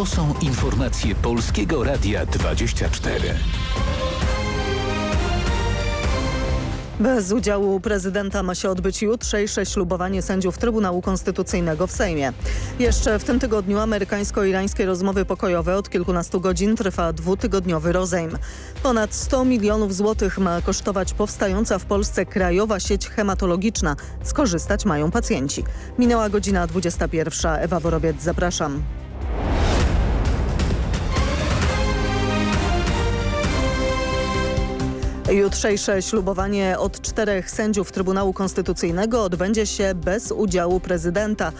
To są informacje Polskiego Radia 24. Bez udziału prezydenta ma się odbyć jutrzejsze ślubowanie sędziów Trybunału Konstytucyjnego w Sejmie. Jeszcze w tym tygodniu amerykańsko-irańskie rozmowy pokojowe od kilkunastu godzin trwa dwutygodniowy rozejm. Ponad 100 milionów złotych ma kosztować powstająca w Polsce krajowa sieć hematologiczna. Skorzystać mają pacjenci. Minęła godzina 21. Ewa Worobiec, zapraszam. Jutrzejsze ślubowanie od czterech sędziów Trybunału Konstytucyjnego odbędzie się bez udziału prezydenta.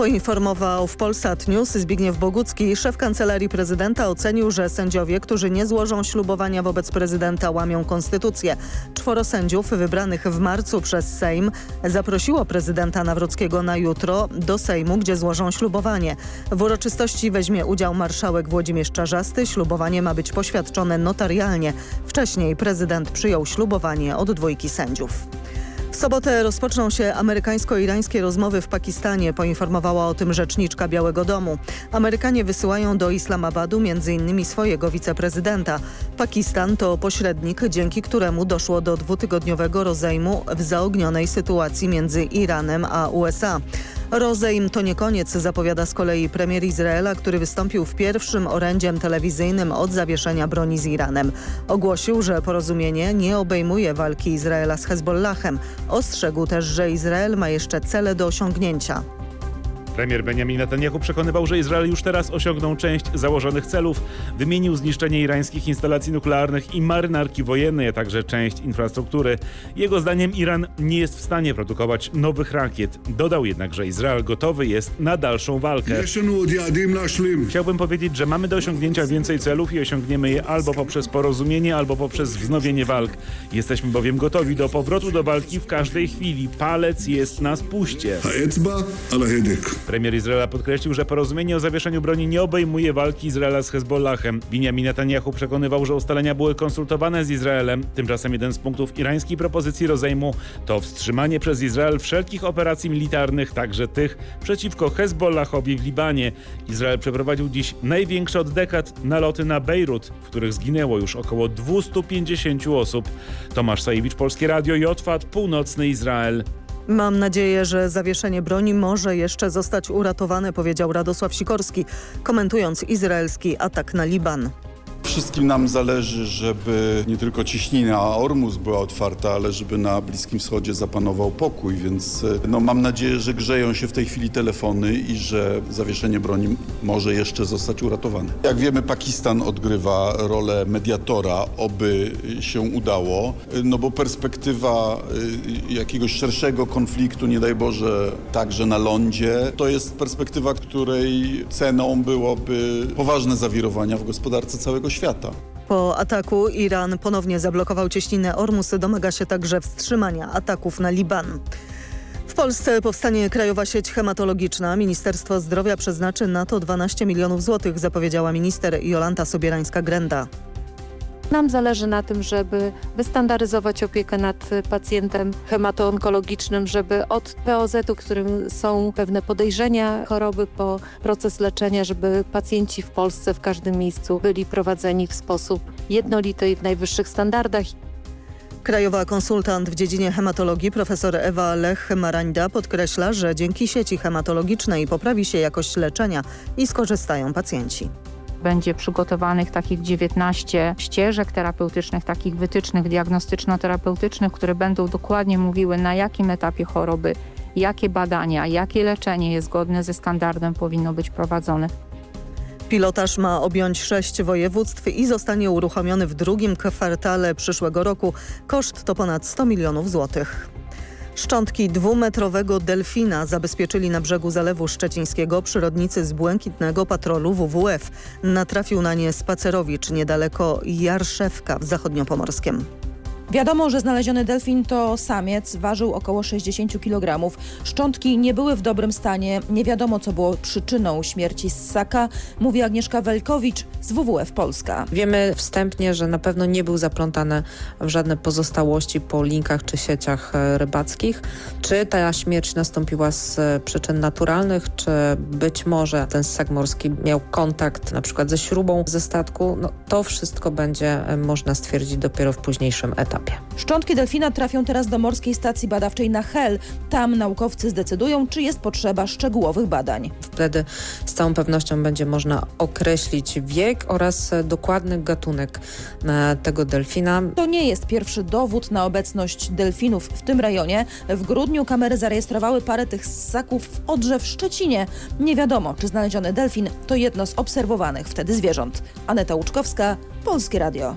Poinformował w Polsat News Zbigniew Bogucki. Szef Kancelarii Prezydenta ocenił, że sędziowie, którzy nie złożą ślubowania wobec prezydenta łamią konstytucję. Czworo sędziów wybranych w marcu przez Sejm zaprosiło prezydenta Nawrockiego na jutro do Sejmu, gdzie złożą ślubowanie. W uroczystości weźmie udział marszałek Włodzimierz Czarzasty. Ślubowanie ma być poświadczone notarialnie. Wcześniej prezydent przyjął ślubowanie od dwójki sędziów. Sobotę rozpoczną się amerykańsko-irańskie rozmowy w Pakistanie, poinformowała o tym rzeczniczka Białego Domu. Amerykanie wysyłają do Islamabadu m.in. swojego wiceprezydenta. Pakistan to pośrednik, dzięki któremu doszło do dwutygodniowego rozejmu w zaognionej sytuacji między Iranem a USA. Rozejm to nie koniec, zapowiada z kolei premier Izraela, który wystąpił w pierwszym orędziem telewizyjnym od zawieszenia broni z Iranem. Ogłosił, że porozumienie nie obejmuje walki Izraela z Hezbollahem. Ostrzegł też, że Izrael ma jeszcze cele do osiągnięcia. Premier Benjamin Netanyahu przekonywał, że Izrael już teraz osiągnął część założonych celów. Wymienił zniszczenie irańskich instalacji nuklearnych i marynarki wojennej, a także część infrastruktury. Jego zdaniem Iran nie jest w stanie produkować nowych rakiet. Dodał jednak, że Izrael gotowy jest na dalszą walkę. Chciałbym powiedzieć, że mamy do osiągnięcia więcej celów i osiągniemy je albo poprzez porozumienie, albo poprzez wznowienie walk. Jesteśmy bowiem gotowi do powrotu do walki w każdej chwili. Palec jest na spuście. Premier Izraela podkreślił, że porozumienie o zawieszeniu broni nie obejmuje walki Izraela z Hezbollahem. Benjamin Netanyahu przekonywał, że ustalenia były konsultowane z Izraelem. Tymczasem jeden z punktów irańskiej propozycji rozejmu to wstrzymanie przez Izrael wszelkich operacji militarnych, także tych przeciwko Hezbollahowi w Libanie. Izrael przeprowadził dziś największe od dekad naloty na Bejrut, w których zginęło już około 250 osób. Tomasz Sajewicz, Polskie Radio, Jotwat, Północny Izrael. Mam nadzieję, że zawieszenie broni może jeszcze zostać uratowane, powiedział Radosław Sikorski, komentując izraelski atak na Liban. Wszystkim nam zależy, żeby nie tylko ciśnina Ormus była otwarta, ale żeby na Bliskim Wschodzie zapanował pokój, więc no, mam nadzieję, że grzeją się w tej chwili telefony i że zawieszenie broni może jeszcze zostać uratowane. Jak wiemy, Pakistan odgrywa rolę mediatora, oby się udało, no bo perspektywa y, jakiegoś szerszego konfliktu, nie daj Boże, także na lądzie, to jest perspektywa, której ceną byłoby poważne zawirowania w gospodarce całego świata. Po ataku Iran ponownie zablokował cieśninę Ormus, domaga się także wstrzymania ataków na Liban. W Polsce powstanie Krajowa Sieć Hematologiczna. Ministerstwo Zdrowia przeznaczy na to 12 milionów złotych, zapowiedziała minister Jolanta Sobierańska-Grenda. Nam zależy na tym, żeby wystandaryzować opiekę nad pacjentem hematoonkologicznym, żeby od POZ-u, którym są pewne podejrzenia choroby po proces leczenia, żeby pacjenci w Polsce w każdym miejscu byli prowadzeni w sposób jednolity i w najwyższych standardach. Krajowa konsultant w dziedzinie hematologii profesor Ewa Lech-Marańda podkreśla, że dzięki sieci hematologicznej poprawi się jakość leczenia i skorzystają pacjenci będzie przygotowanych takich 19 ścieżek terapeutycznych, takich wytycznych diagnostyczno-terapeutycznych, które będą dokładnie mówiły na jakim etapie choroby, jakie badania, jakie leczenie jest zgodne ze standardem powinno być prowadzone. Pilotaż ma objąć sześć województw i zostanie uruchomiony w drugim kwartale przyszłego roku. Koszt to ponad 100 milionów złotych. Szczątki dwumetrowego delfina zabezpieczyli na brzegu Zalewu Szczecińskiego przyrodnicy z błękitnego patrolu WWF. Natrafił na nie spacerowicz niedaleko Jarszewka w zachodniopomorskiem. Wiadomo, że znaleziony delfin to samiec, ważył około 60 kg. Szczątki nie były w dobrym stanie, nie wiadomo co było przyczyną śmierci ssaka, mówi Agnieszka Welkowicz z WWF Polska. Wiemy wstępnie, że na pewno nie był zaplątany w żadne pozostałości po linkach czy sieciach e, rybackich. Czy ta śmierć nastąpiła z e, przyczyn naturalnych, czy być może ten ssak morski miał kontakt na przykład ze śrubą ze statku, no, to wszystko będzie e, można stwierdzić dopiero w późniejszym etapie. Szczątki delfina trafią teraz do Morskiej Stacji Badawczej na Hel. Tam naukowcy zdecydują, czy jest potrzeba szczegółowych badań. Wtedy z całą pewnością będzie można określić wiek oraz dokładny gatunek tego delfina. To nie jest pierwszy dowód na obecność delfinów w tym rejonie. W grudniu kamery zarejestrowały parę tych ssaków w Odrze w Szczecinie. Nie wiadomo, czy znaleziony delfin to jedno z obserwowanych wtedy zwierząt. Aneta Łuczkowska, Polskie Radio.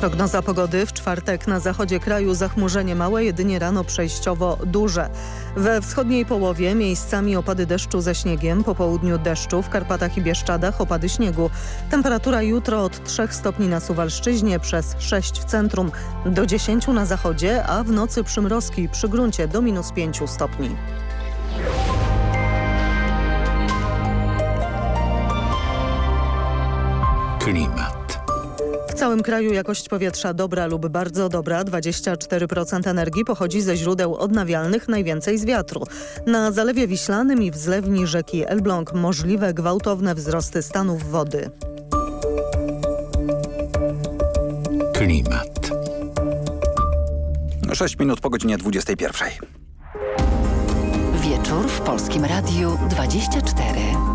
Prognoza pogody w czwartek na zachodzie kraju zachmurzenie małe, jedynie rano przejściowo duże. We wschodniej połowie miejscami opady deszczu ze śniegiem, po południu deszczu, w Karpatach i Bieszczadach opady śniegu. Temperatura jutro od 3 stopni na Suwalszczyźnie przez 6 w centrum, do 10 na zachodzie, a w nocy przymrozki przy gruncie do minus 5 stopni. Klimat. W całym kraju jakość powietrza dobra lub bardzo dobra. 24% energii pochodzi ze źródeł odnawialnych, najwięcej z wiatru. Na Zalewie Wiślanym i w zlewni rzeki Elbląg możliwe gwałtowne wzrosty stanów wody. Klimat. 6 minut po godzinie 21. Wieczór w Polskim Radiu 24.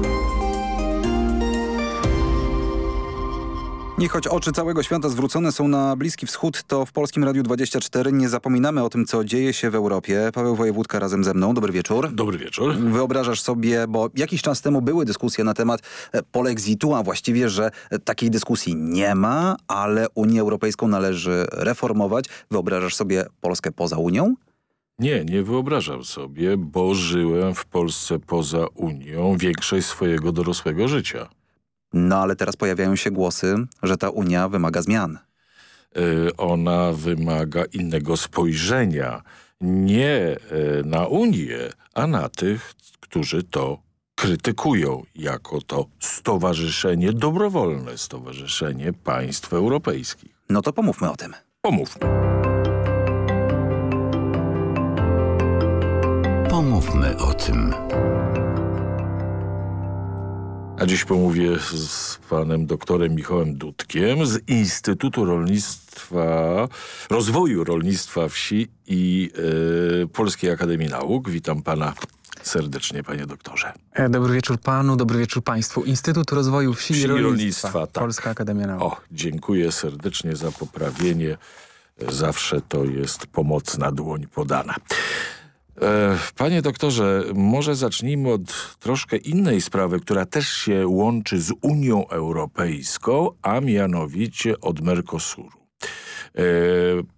I choć oczy całego świata zwrócone są na Bliski Wschód, to w Polskim Radiu 24 nie zapominamy o tym, co dzieje się w Europie. Paweł Wojewódka razem ze mną. Dobry wieczór. Dobry wieczór. Wyobrażasz sobie, bo jakiś czas temu były dyskusje na temat e, polexitu, a właściwie, że e, takiej dyskusji nie ma, ale Unię Europejską należy reformować. Wyobrażasz sobie Polskę poza Unią? Nie, nie wyobrażam sobie, bo żyłem w Polsce poza Unią większość swojego dorosłego życia. No ale teraz pojawiają się głosy, że ta Unia wymaga zmian. Yy, ona wymaga innego spojrzenia. Nie yy, na Unię, a na tych, którzy to krytykują jako to stowarzyszenie, dobrowolne stowarzyszenie państw europejskich. No to pomówmy o tym. Pomówmy. Pomówmy o tym. A dziś pomówię z panem doktorem Michałem Dudkiem z Instytutu Rolnictwa, Rozwoju Rolnictwa Wsi i y, Polskiej Akademii Nauk. Witam pana serdecznie, panie doktorze. E, dobry wieczór panu, dobry wieczór państwu. Instytut Rozwoju Wsi, Wsi i Rolnictwa, Rolnictwa tak. Polska Akademia Nauk. O, dziękuję serdecznie za poprawienie. Zawsze to jest pomocna dłoń podana. E, panie doktorze, może zacznijmy od troszkę innej sprawy, która też się łączy z Unią Europejską, a mianowicie od Mercosuru. E,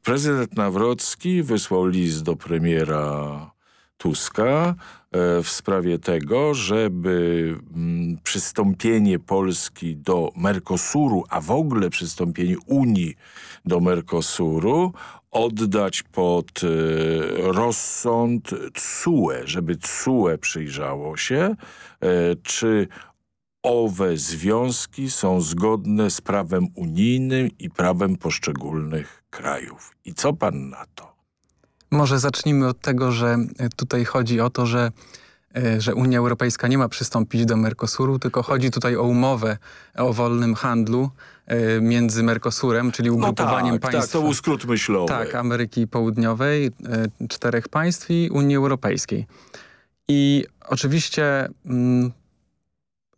prezydent Nawrocki wysłał list do premiera Tuska e, w sprawie tego, żeby mm, przystąpienie Polski do Mercosuru, a w ogóle przystąpienie Unii do Mercosuru oddać pod y, rozsąd TSUE, żeby TSUE przyjrzało się, y, czy owe związki są zgodne z prawem unijnym i prawem poszczególnych krajów. I co pan na to? Może zacznijmy od tego, że tutaj chodzi o to, że że Unia Europejska nie ma przystąpić do Mercosuru, tylko chodzi tutaj o umowę o wolnym handlu między Mercosurem, czyli ugrupowaniem no tak, państw... Tak, to był skrót myślowy. Tak, Ameryki Południowej, czterech państw i Unii Europejskiej. I oczywiście mm,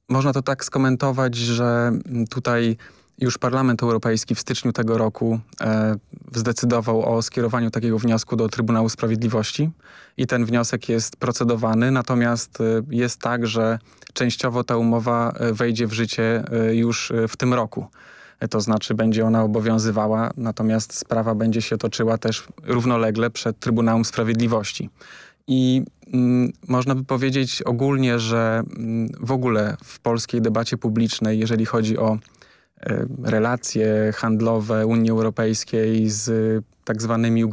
można to tak skomentować, że tutaj już Parlament Europejski w styczniu tego roku e, zdecydował o skierowaniu takiego wniosku do Trybunału Sprawiedliwości i ten wniosek jest procedowany, natomiast e, jest tak, że częściowo ta umowa wejdzie w życie e, już w tym roku. to znaczy będzie ona obowiązywała, natomiast sprawa będzie się toczyła też równolegle przed Trybunałem Sprawiedliwości. I mm, można by powiedzieć ogólnie, że mm, w ogóle w polskiej debacie publicznej, jeżeli chodzi o e, relacje handlowe Unii Europejskiej z tak zwanymi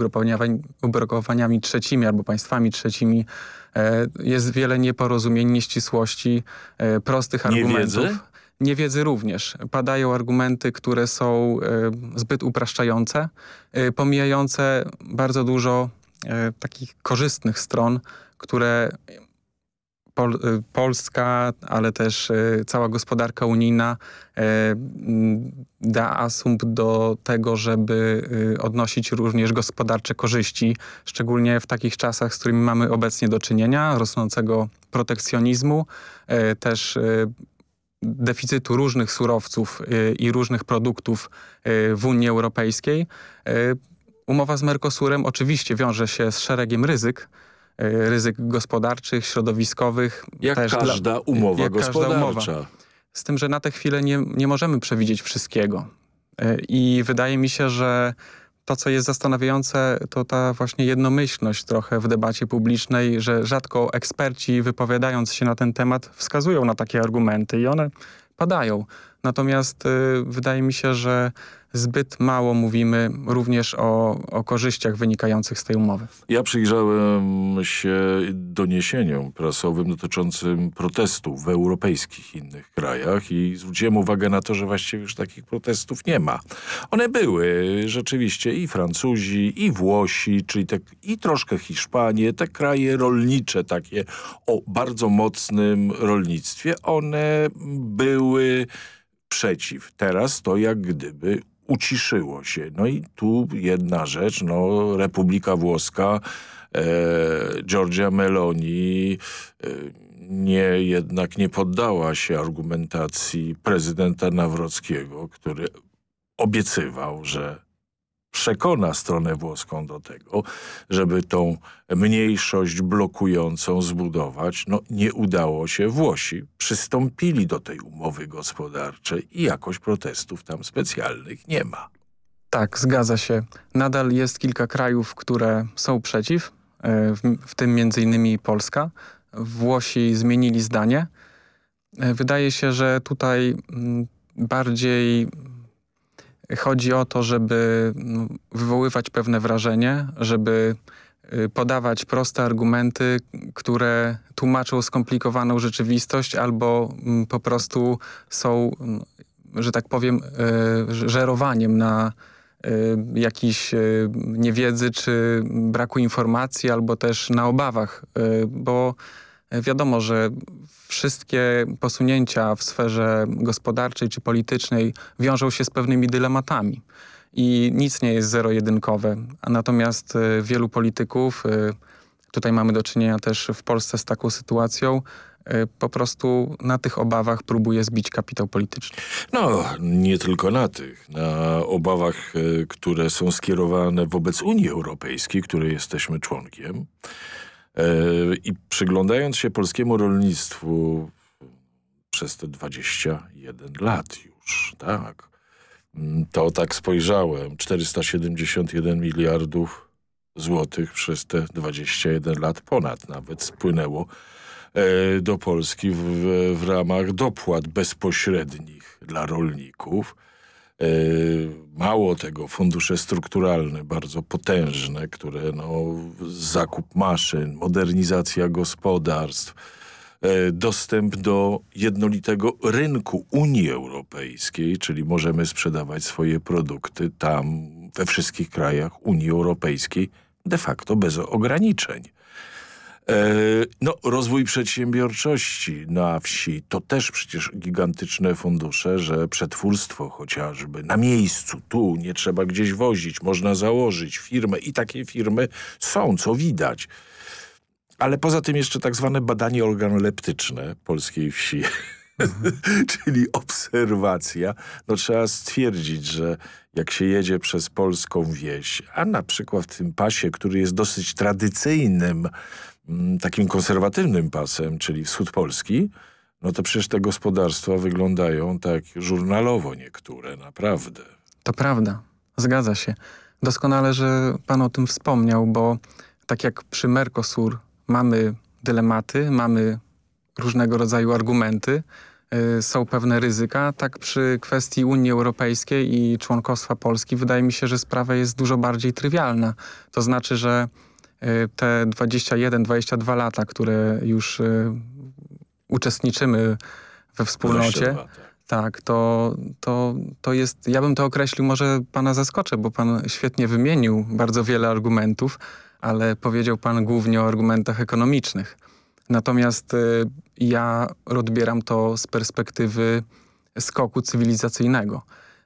ugrupowaniami, trzecimi albo państwami trzecimi, e, jest wiele nieporozumień, nieścisłości, e, prostych argumentów. Niewiedzy? Niewiedzy również. Padają argumenty, które są e, zbyt upraszczające, e, pomijające bardzo dużo e, takich korzystnych stron, które Pol, y, Polska, ale też y, cała gospodarka unijna y, mm, da asumpt do tego, żeby odnosić również gospodarcze korzyści, szczególnie w takich czasach, z którymi mamy obecnie do czynienia, rosnącego protekcjonizmu, też deficytu różnych surowców i różnych produktów w Unii Europejskiej. Umowa z Mercosurem oczywiście wiąże się z szeregiem ryzyk, ryzyk gospodarczych, środowiskowych. Jak też każda dla, umowa jak każda gospodarcza. umowa. Z tym, że na tę chwilę nie, nie możemy przewidzieć wszystkiego. Y, I wydaje mi się, że to, co jest zastanawiające, to ta właśnie jednomyślność trochę w debacie publicznej, że rzadko eksperci wypowiadając się na ten temat wskazują na takie argumenty i one padają. Natomiast y, wydaje mi się, że zbyt mało mówimy również o, o korzyściach wynikających z tej umowy. Ja przyjrzałem się doniesieniom prasowym dotyczącym protestów w europejskich innych krajach i zwróciłem uwagę na to, że właściwie już takich protestów nie ma. One były rzeczywiście i Francuzi, i Włosi, czyli i troszkę Hiszpanie, te kraje rolnicze takie o bardzo mocnym rolnictwie, one były przeciw. Teraz to jak gdyby uciszyło się. No i tu jedna rzecz, no Republika Włoska, e, Giorgia Meloni e, nie, jednak nie poddała się argumentacji prezydenta Nawrockiego, który obiecywał, że przekona stronę włoską do tego, żeby tą mniejszość blokującą zbudować. No nie udało się. Włosi przystąpili do tej umowy gospodarczej i jakoś protestów tam specjalnych nie ma. Tak, zgadza się. Nadal jest kilka krajów, które są przeciw, e, w, tym innymi Polska. Włosi zmienili zdanie. E, Wydaje się, że tutaj mm, bardziej chodzi o to, żeby no, wywoływać pewne wrażenie, żeby y, podawać proste argumenty, które tłumaczą skomplikowaną rzeczywistość albo mm, po prostu są, mm, że tak powiem, y, żerowaniem na y, jakiejś niewiedzy czy braku informacji albo też na obawach, bo wiadomo, że wszystkie posunięcia w sferze gospodarczej czy politycznej wiążą się z pewnymi dylematami i nic nie jest zero-jedynkowe. Natomiast y, wielu polityków, y, tutaj mamy do czynienia też w Polsce z taką sytuacją, y, po prostu na tych obawach próbuje zbić kapitał polityczny. No, nie tylko na tych. Na obawach, e, które są skierowane wobec Unii Europejskiej, której jesteśmy członkiem. E, I przyglądając się polskiemu rolnictwu przez te 21 lat już, tak, mm, to tak spojrzałem, 471 miliardów złotych przez te 21 lat ponad nawet spłynęło e, do Polski w, w ramach dopłat bezpośrednich dla rolników. E, Mało tego, fundusze strukturalne, bardzo potężne, które no, zakup maszyn, modernizacja gospodarstw, e, dostęp do jednolitego rynku Unii Europejskiej, czyli możemy sprzedawać swoje produkty tam we wszystkich krajach Unii Europejskiej de facto bez ograniczeń. E, No, rozwój przedsiębiorczości na wsi to też przecież gigantyczne fundusze, że przetwórstwo chociażby na miejscu, tu nie trzeba gdzieś wozić, można założyć firmę i takie firmy są, co widać. Ale poza tym jeszcze tak zwane badanie organoleptyczne polskiej wsi, czyli obserwacja. No trzeba stwierdzić, że jak się jedzie przez polską wieś, a na przykład w tym pasie, który jest dosyć tradycyjnym, takim konserwatywnym pasem, czyli wschód Polski, no to przecież te gospodarstwa wyglądają tak żurnalowo niektóre, naprawdę. To prawda, zgadza się. Doskonale, że pan o tym wspomniał, bo tak jak przy Mercosur mamy dylematy, mamy różnego rodzaju argumenty, y, są pewne ryzyka, tak przy kwestii Unii Europejskiej i członkostwa Polski wydaje mi się, że sprawa jest dużo bardziej trywialna. To znaczy, że te 21-22 lata, które już y, uczestniczymy we wspólnocie, tak, to, to, to jest, ja bym to określił, może pana zaskoczę, bo pan świetnie wymienił bardzo wiele argumentów, ale powiedział pan głównie o argumentach ekonomicznych. Natomiast y, ja odbieram to z perspektywy skoku cywilizacyjnego,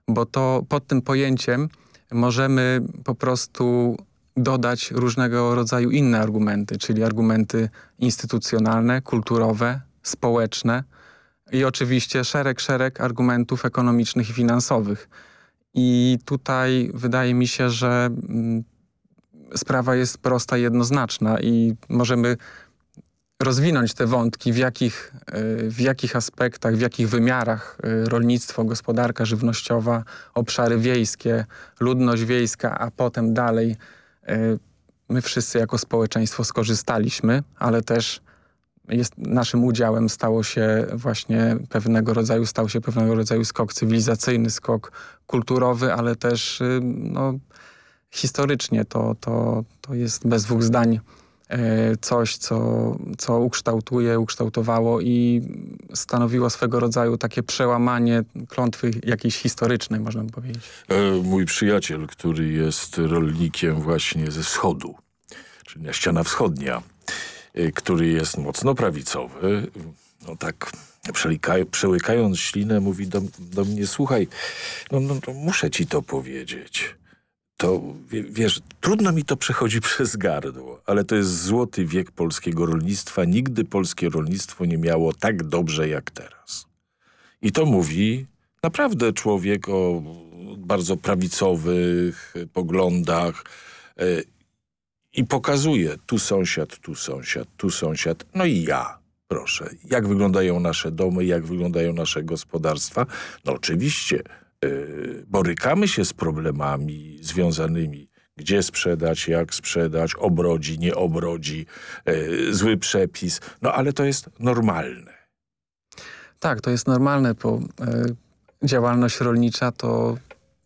bo to pod tym pojęciem możemy po prostu dodać różnego rodzaju inne argumenty, czyli argumenty instytucjonalne, kulturowe, społeczne i oczywiście szereg, szereg argumentów ekonomicznych i finansowych. I tutaj wydaje mi się, że mm, sprawa jest prosta, jednoznaczna i możemy rozwinąć te wątki, w jakich, e, w jakich aspektach, w jakich wymiarach e, rolnictwo, gospodarka żywnościowa, obszary wiejskie, ludność wiejska, a potem dalej my wszyscy jako społeczeństwo skorzystaliśmy, ale też jest, naszym udziałem stało się właśnie pewnego rodzaju, stał się pewnego rodzaju skok cywilizacyjny, skok kulturowy, ale też no, historycznie to, to, to jest bez dwóch zdań E, coś, co, co ukształtuje, ukształtowało i stanowiło swego rodzaju takie przełamanie klątwy jakiejś historycznej, można by powiedzieć. E, mój przyjaciel, który jest rolnikiem właśnie ze wschodu, czyli ściana wschodnia, e, który jest mocno prawicowy, no tak przełykając ślinę mówi do, do mnie, słuchaj, no, no muszę ci to powiedzieć to wiesz, trudno mi to przechodzi przez gardło, ale to jest złoty wiek polskiego rolnictwa. Nigdy polskie rolnictwo nie miało tak dobrze jak teraz. I to mówi naprawdę człowiek o bardzo prawicowych poglądach e, i pokazuje tu sąsiad, tu sąsiad, tu sąsiad, no i ja. Proszę, jak wyglądają nasze domy, jak wyglądają nasze gospodarstwa? No oczywiście borykamy się z problemami związanymi gdzie sprzedać, jak sprzedać, obrodzi, nie obrodzi, y, zły przepis, no ale to jest normalne. Tak, to jest normalne, bo y, działalność rolnicza to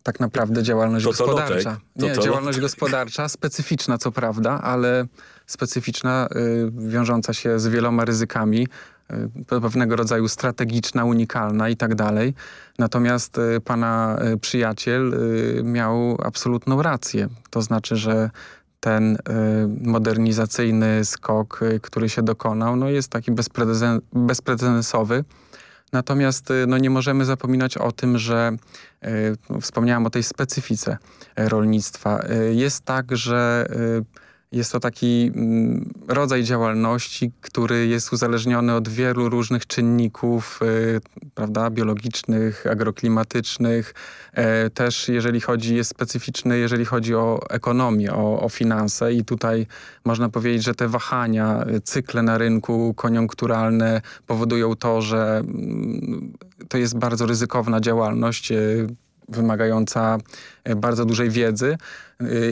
tak naprawdę działalność to gospodarcza. To nie, działalność gospodarcza, specyficzna co prawda, ale specyficzna, wiążąca się z wieloma ryzykami, E, pewnego rodzaju strategiczna, unikalna i tak dalej. Natomiast e, pana e, przyjaciel miał absolutną rację. To znaczy, że ten modernizacyjny skok, który się dokonał, no jest taki bezprecedensowy. Natomiast no, nie możemy zapominać o tym, że no, wspomniałem o tej specyfice rolnictwa. Jest tak, że jest to taki mm, rodzaj działalności, który jest uzależniony od wielu różnych czynników, y, prawda, biologicznych, agroklimatycznych. E, też jeżeli chodzi, jest specyficzny, jeżeli chodzi o ekonomię, o, o finanse i tutaj można powiedzieć, że te wahania, cykle na rynku koniunkturalne powodują to, że mm, to jest bardzo ryzykowna działalność, wymagająca e, bardzo dużej wiedzy e,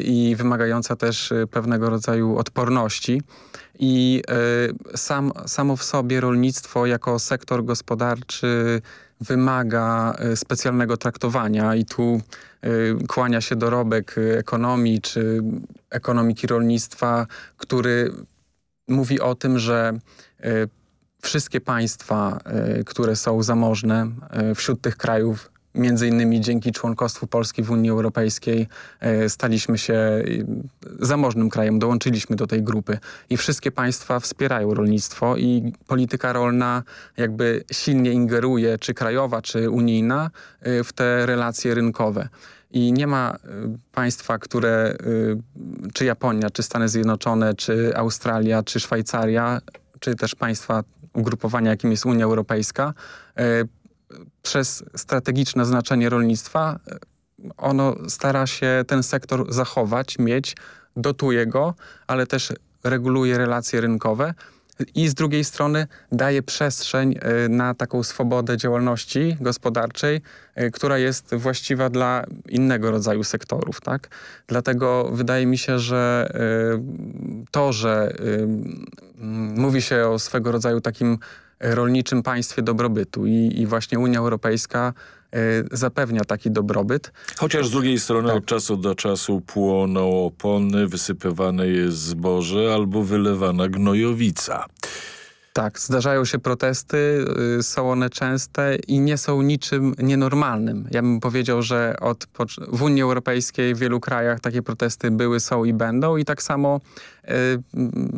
i wymagająca też e, pewnego rodzaju odporności. I sam, samo w sobie rolnictwo jako sektor gospodarczy wymaga specjalnego traktowania i tu kłania się dorobek ekonomii czy ekonomiki rolnictwa, który mówi o tym, że wszystkie państwa, które są zamożne wśród tych krajów Między innymi dzięki członkostwu Polski w Unii Europejskiej e, staliśmy się e, zamożnym krajem, dołączyliśmy do tej grupy i wszystkie państwa wspierają rolnictwo i polityka rolna jakby silnie ingeruje, czy krajowa, czy unijna, e, w te relacje rynkowe. I nie ma państwa, które, czy Japonia, czy Stany Zjednoczone, czy Australia, czy Szwajcaria, czy też państwa ugrupowania, jakim jest Unia Europejska, przez strategiczne znaczenie rolnictwa ono stara się ten sektor zachować, mieć, dotuje go, ale też reguluje relacje rynkowe i z drugiej strony daje przestrzeń y, na taką swobodę działalności gospodarczej, y, która jest właściwa dla innego rodzaju sektorów. Tak? Dlatego wydaje mi się, że y, to, że mówi się o swego rodzaju takim rolniczym państwie dobrobytu i, i właśnie Unia Europejska zapewnia taki dobrobyt. Chociaż z drugiej strony tak. od czasu do czasu płoną opony, wysypywane jest zboże albo wylewana gnojowica. Tak, zdarzają się protesty, y, są one częste i nie są niczym nienormalnym. Ja bym powiedział, że od, w Unii Europejskiej w wielu krajach takie protesty były, są i będą i tak samo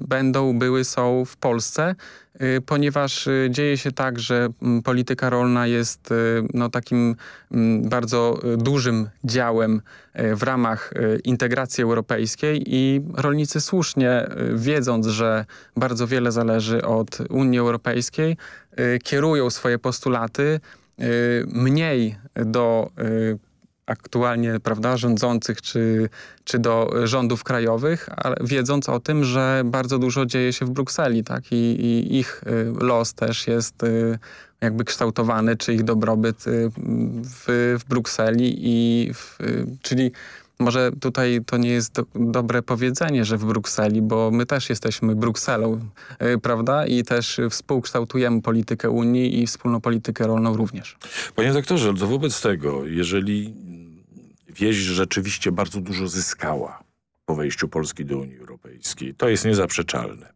będą, były, są w Polsce. Y, ponieważ y, dzieje się tak, że mm, polityka rolna jest y, no, takim mm, bardzo dużym działem w ramach integracji europejskiej i rolnicy słusznie, wiedząc, że bardzo wiele zależy od Unii Europejskiej, kierują swoje postulaty mniej do aktualnie prawda, rządzących czy, czy do rządów krajowych, ale wiedząc o tym, że bardzo dużo dzieje się w Brukseli tak? I, i ich y, los też jest y, jakby kształtowany, czy ich dobrobyt y, w, w Brukseli, i w, czyli może tutaj to nie jest do, dobre powiedzenie, że w Brukseli, bo my też jesteśmy Brukselą, prawda? I też współkształtujemy politykę Unii i wspólną politykę rolną również. Panie doktorze, to wobec tego, jeżeli wieś rzeczywiście bardzo dużo zyskała po wejściu Polski do Unii Europejskiej. To jest niezaprzeczalne.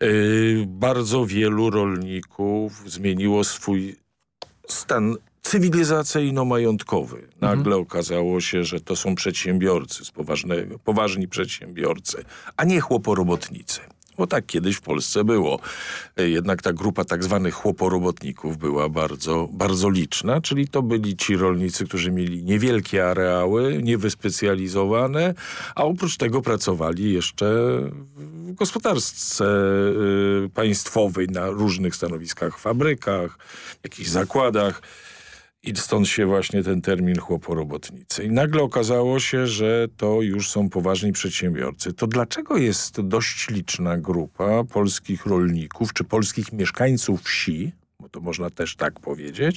Yy, bardzo wielu rolników zmieniło swój stan cywilizacyjno-majątkowy. Nagle mhm. okazało się, że to są przedsiębiorcy, z poważnego, poważni przedsiębiorcy, a nie chłoporobotnicy. Bo tak kiedyś w Polsce było. E, jednak ta grupa tak zwanych chłoporobotników była bardzo, bardzo liczna, czyli to byli ci rolnicy, którzy mieli niewielkie areały, niewyspecjalizowane, a oprócz tego pracowali jeszcze w gospodarce y, państwowej na różnych stanowiskach, fabrykach, jakichś zakładach. I stąd się właśnie ten termin chłoporobotnicy. I nagle okazało się, że to już są poważni przedsiębiorcy. To dlaczego jest dość liczna grupa polskich rolników czy polskich mieszkańców wsi, bo to można też tak powiedzieć,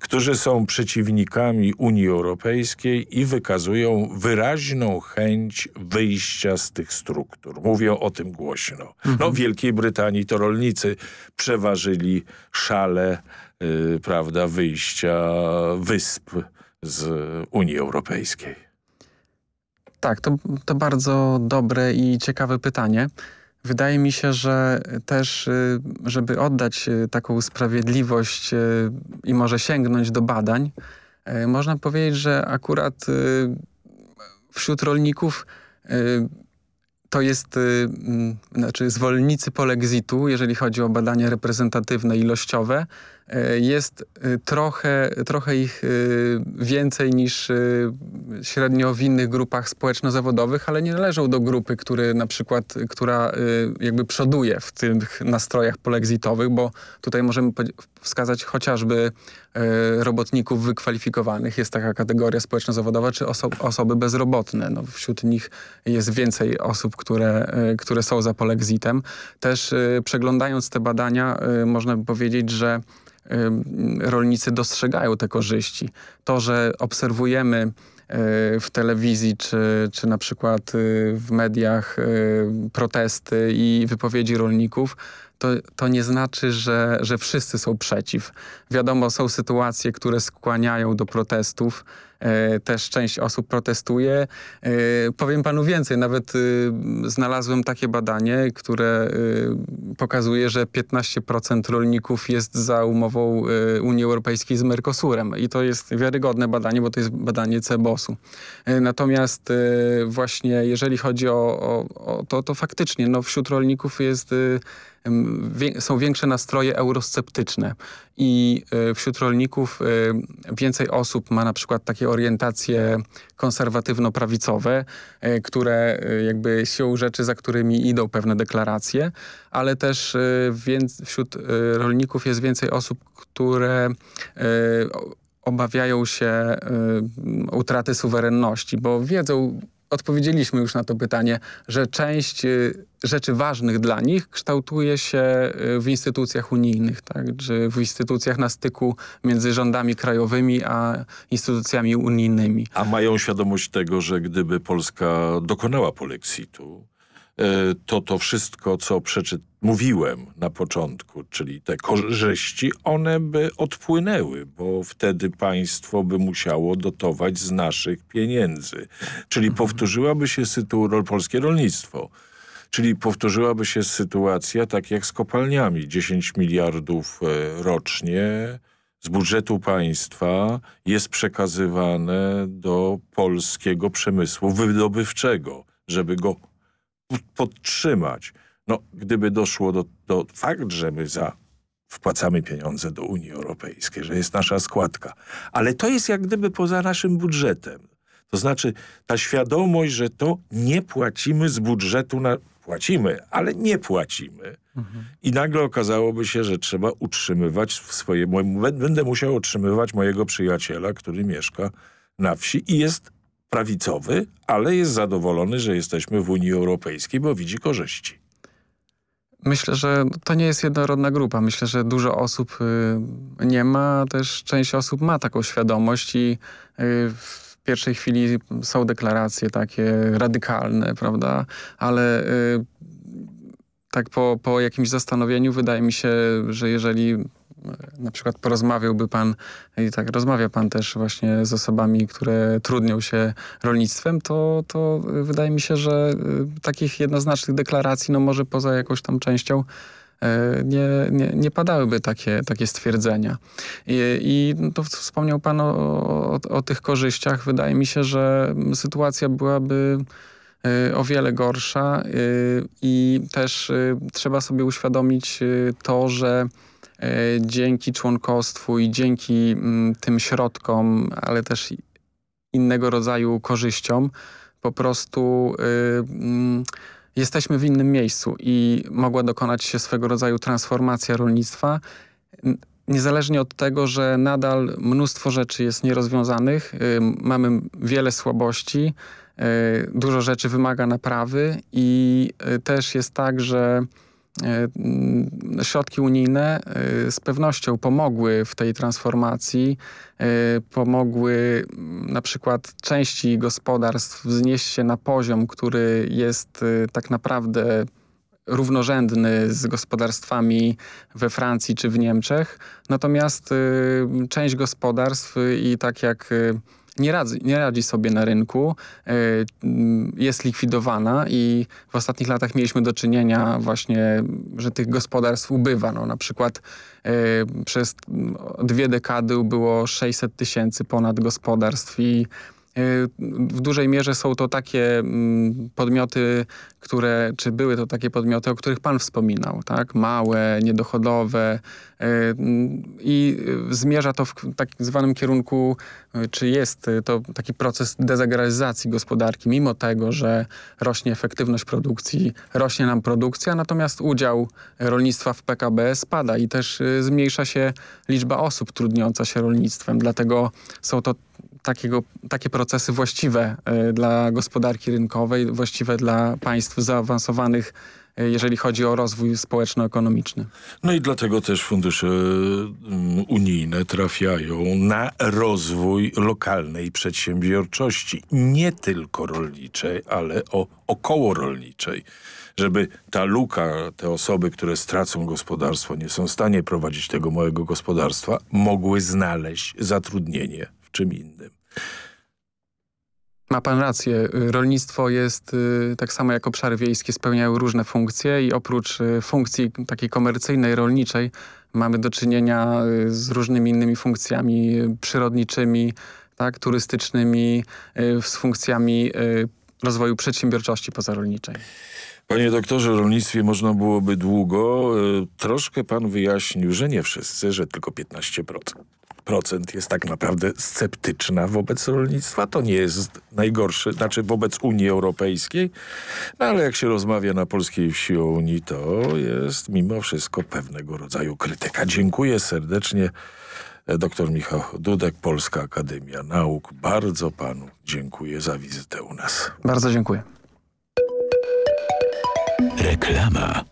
którzy są przeciwnikami Unii Europejskiej i wykazują wyraźną chęć wyjścia z tych struktur. Mówią o tym głośno. No w Wielkiej Brytanii to rolnicy przeważyli szale Y, prawda, wyjścia wysp z Unii Europejskiej? Tak, to, to bardzo dobre i ciekawe pytanie. Wydaje mi się, że też, y, żeby oddać y, taką sprawiedliwość i może sięgnąć do badań, można powiedzieć, że akurat wśród rolników to jest, znaczy zwolennicy polexitu, jeżeli chodzi o badania reprezentatywne, ilościowe, jest e, trochę, trochę ich e, więcej niż średnio w innych grupach społeczno-zawodowych, ale nie należą do grupy, który na przykład, która jakby przoduje w tych nastrojach polexitowych, bo tutaj możemy wskazać chociażby robotników wykwalifikowanych. Jest taka kategoria społeczno-zawodowa, czy oso osoby bezrobotne. No, wśród nich jest więcej osób, które, które są za polexitem. Też przeglądając te badania można by powiedzieć, że rolnicy dostrzegają te korzyści. To, że obserwujemy e, w telewizji czy, czy na przykład e, w mediach e, protesty i wypowiedzi rolników, to, to nie znaczy, że, że wszyscy są przeciw. Wiadomo, są sytuacje, które skłaniają do protestów, E, też część osób protestuje. E, powiem panu więcej, nawet y, znalazłem takie badanie, które y, pokazuje, że 15% rolników jest za umową y, Unii Europejskiej z Mercosurem i to jest wiarygodne badanie, bo to jest badanie CEBOS-u. E, natomiast właśnie jeżeli chodzi o, o, o to, to faktycznie no, wśród rolników jest są większe nastroje eurosceptyczne i e, wśród rolników e, więcej osób ma na przykład takie orientacje konserwatywno-prawicowe, e, które jakby siłą rzeczy, za którymi idą pewne deklaracje, ale też wśród rolników jest więcej osób, które obawiają się utraty suwerenności, bo wiedzą odpowiedzieliśmy już na to pytanie, że część y, rzeczy ważnych dla nich kształtuje się y, w instytucjach unijnych, tak? czy w instytucjach na styku między rządami krajowymi a instytucjami unijnymi. A mają świadomość tego, że gdyby Polska dokonała polexitu, to to wszystko, co przeczy... mówiłem na początku, czyli te korzyści, one by odpłynęły, bo wtedy państwo by musiało dotować z naszych pieniędzy. Czyli Mhm. powtórzyłaby się sytuacja, polskie rolnictwo, czyli powtórzyłaby się sytuacja tak jak z kopalniami. 10 miliardów e, rocznie z budżetu państwa jest przekazywane do polskiego przemysłu wydobywczego, żeby go podtrzymać. No, gdyby doszło do, do fakt, że my za wpłacamy pieniądze do Unii Europejskiej, że jest nasza składka, ale to jest jak gdyby poza naszym budżetem. To znaczy ta świadomość, że to nie płacimy z budżetu na... Płacimy, ale nie płacimy. I nagle okazałoby się, że trzeba utrzymywać swoje... Będę musiał utrzymywać mojego przyjaciela, który mieszka na wsi i jest prawicowy, ale jest zadowolony, że jesteśmy w Unii Europejskiej, bo widzi korzyści. Myślę, że to nie jest jednorodna grupa. Myślę, że dużo osób y, nie ma, też część osób ma taką świadomość i y, w pierwszej chwili są deklaracje takie radykalne, prawda? Ale y, tak po, po jakimś zastanowieniu wydaje mi się, że jeżeli na przykład porozmawiałby pan i tak rozmawia pan też właśnie z osobami, które trudnią się rolnictwem, to, to wydaje mi się, że y, takich jednoznacznych deklaracji, no może poza jakąś tam częścią, y, nie, nie, nie padałyby takie, takie stwierdzenia. I, i to wspomniał pan o, o, o tych korzyściach. Wydaje mi się, że sytuacja byłaby y, o wiele gorsza i też trzeba sobie uświadomić to, że dzięki członkostwu i dzięki mm, tym środkom, ale też innego rodzaju korzyściom, po prostu y, mm, jesteśmy w innym miejscu i mogła dokonać się swego rodzaju transformacja rolnictwa. Niezależnie od tego, że nadal mnóstwo rzeczy jest nierozwiązanych, y, mamy wiele słabości, y, dużo rzeczy wymaga naprawy i też jest tak, że środki unijne y, z pewnością pomogły w tej transformacji, y, pomogły mm, na przykład części gospodarstw wznieść się na poziom, który jest tak naprawdę równorzędny z gospodarstwami we Francji czy w Niemczech. Natomiast część gospodarstw i tak jak nie radzi, nie radzi sobie na rynku, y, mm, jest likwidowana i w ostatnich latach mieliśmy do czynienia właśnie, że tych gospodarstw ubywa. No, na przykład y, przez dwie dekady było 600 tysięcy ponad gospodarstw i w dużej mierze są to takie mm, podmioty, które, czy były to takie podmioty, o których pan wspominał, tak? Małe, niedochodowe y, mm, i y, zmierza to w tak zwanym kierunku, y, czy jest to taki proces dezagralizacji gospodarki, mimo tego, że rośnie efektywność produkcji, rośnie nam produkcja, natomiast udział rolnictwa w PKB spada i też zmniejsza się liczba osób trudniąca się rolnictwem, dlatego są to takiego, takie procesy właściwe y, dla gospodarki rynkowej, właściwe dla państw zaawansowanych, y, jeżeli chodzi o rozwój społeczno-ekonomiczny. No i dlatego też fundusze mm, unijne trafiają na rozwój lokalnej przedsiębiorczości. Nie tylko rolniczej, ale o, około rolniczej. Żeby ta luka, te osoby, które stracą gospodarstwo, nie są w stanie prowadzić tego małego gospodarstwa, mogły znaleźć zatrudnienie czym innym. Ma pan rację. Rolnictwo jest y, tak samo jak obszary wiejskie spełniają różne funkcje i oprócz y, funkcji takiej komercyjnej, rolniczej mamy do czynienia y, z różnymi innymi funkcjami przyrodniczymi, tak, turystycznymi, z funkcjami rozwoju przedsiębiorczości pozarolniczej. Panie doktorze, o rolnictwie można byłoby długo. Troszkę pan wyjaśnił, że nie wszyscy, że tylko 15% procent jest tak naprawdę sceptyczna wobec rolnictwa. To nie jest najgorszy, znaczy wobec Unii Europejskiej. No ale jak się rozmawia na polskiej wsi o Unii, to jest mimo wszystko pewnego rodzaju krytyka. Dziękuję serdecznie Dr Michał Dudek, Polska Akademia Nauk. Bardzo panu dziękuję za wizytę u nas. Bardzo dziękuję. Reklama.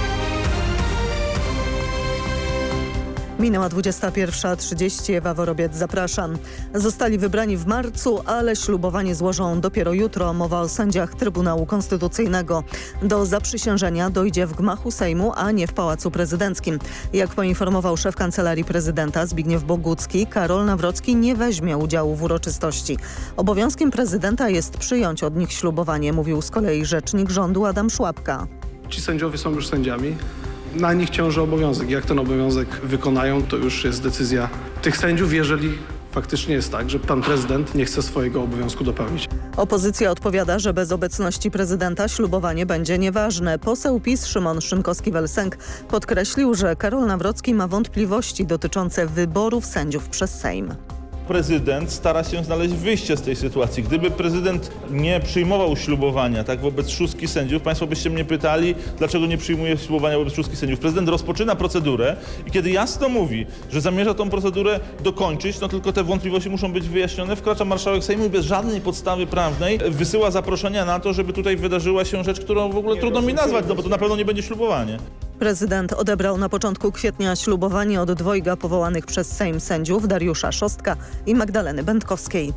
Minęła 21.30, Ewa Worobiec, zapraszam. Zostali wybrani w marcu, ale ślubowanie złożą dopiero jutro. Mowa o sędziach Trybunału Konstytucyjnego. Do zaprzysiężenia dojdzie w gmachu Sejmu, a nie w Pałacu Prezydenckim. Jak poinformował szef Kancelarii Prezydenta Zbigniew Bogucki, Karol Nawrocki nie weźmie udziału w uroczystości. Obowiązkiem prezydenta jest przyjąć od nich ślubowanie, mówił z kolei rzecznik rządu Adam Szłapka. Ci sędziowie są już sędziami. Na nich ciąży obowiązek. Jak ten obowiązek wykonają, to już jest decyzja tych sędziów, jeżeli faktycznie jest tak, że pan prezydent nie chce swojego obowiązku dopełnić. Opozycja odpowiada, że bez obecności prezydenta ślubowanie będzie nieważne. Poseł PiS Szymon Szynkowski-Welsenk podkreślił, że Karol Nawrocki ma wątpliwości dotyczące wyborów sędziów przez Sejm prezydent stara się znaleźć wyjście z tej sytuacji. Gdyby prezydent nie przyjmował ślubowania tak wobec szóstki sędziów, państwo byście mnie pytali, dlaczego nie przyjmuje ślubowania wobec szóstki sędziów. Prezydent rozpoczyna procedurę i kiedy jasno mówi, że zamierza tą procedurę dokończyć, no tylko te wątpliwości muszą być wyjaśnione, wkracza marszałek Sejmu i bez żadnej podstawy prawnej wysyła zaproszenia na to, żeby tutaj wydarzyła się rzecz, którą w ogóle trudno mi nazwać, no bo to na pewno nie będzie ślubowanie. Prezydent odebrał na początku kwietnia ślubowanie od dwojga powołanych przez Sejm sędziów Dariusza Szostka i Magdaleny Będkowskiej.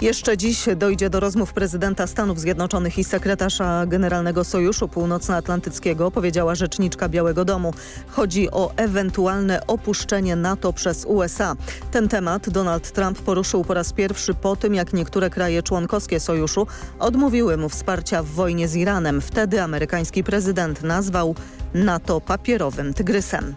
Jeszcze dziś dojdzie do rozmów prezydenta Stanów Zjednoczonych i sekretarza Generalnego Sojuszu Północnoatlantyckiego, powiedziała rzeczniczka Białego Domu. Chodzi o ewentualne opuszczenie NATO przez USA. Ten temat Donald Trump poruszył po raz pierwszy po tym, jak niektóre kraje członkowskie sojuszu odmówiły mu wsparcia w wojnie z Iranem. Wtedy amerykański prezydent nazwał NATO papierowym tygrysem.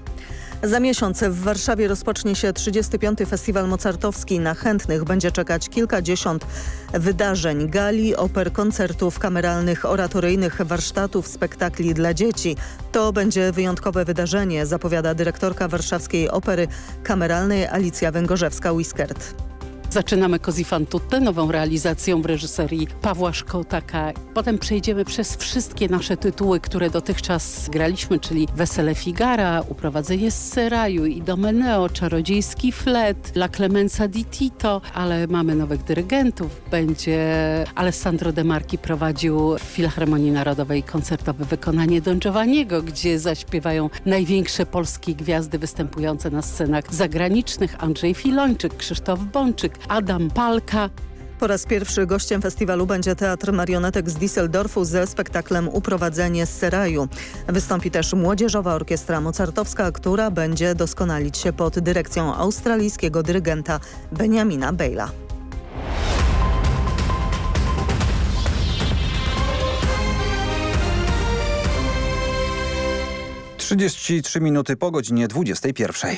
Za miesiąc w Warszawie rozpocznie się 35. Festiwal Mozartowski. Na chętnych będzie czekać kilkadziesiąt wydarzeń, gali, oper, koncertów kameralnych, oratoryjnych, warsztatów, spektakli dla dzieci. To będzie wyjątkowe wydarzenie, zapowiada dyrektorka warszawskiej opery kameralnej Alicja Węgorzewska-Whiskert. Zaczynamy Così fan nową realizacją w reżyserii Pawła Szkotaka. Potem przejdziemy przez wszystkie nasze tytuły, które dotychczas graliśmy, czyli Wesele Figara, Uprowadzenie z Seraju i Domeneo, Czarodziejski Flet, La Clemenza di Tito, ale mamy nowych dyrygentów. Będzie Alessandro De Marchi prowadził w Filharmonii Narodowej koncertowe wykonanie Don Giovanniego, gdzie zaśpiewają największe polskie gwiazdy występujące na scenach zagranicznych. Andrzej Filończyk, Krzysztof Bączyk, Adam Palka. Po raz pierwszy gościem festiwalu będzie Teatr Marionetek z Düsseldorfu ze spektaklem Uprowadzenie z Seraju. Wystąpi też Młodzieżowa Orkiestra Mozartowska, która będzie doskonalić się pod dyrekcją australijskiego dyrygenta Benjamina Bejla. Trzydzieści trzy minuty po godzinie dwudziestej pierwszej.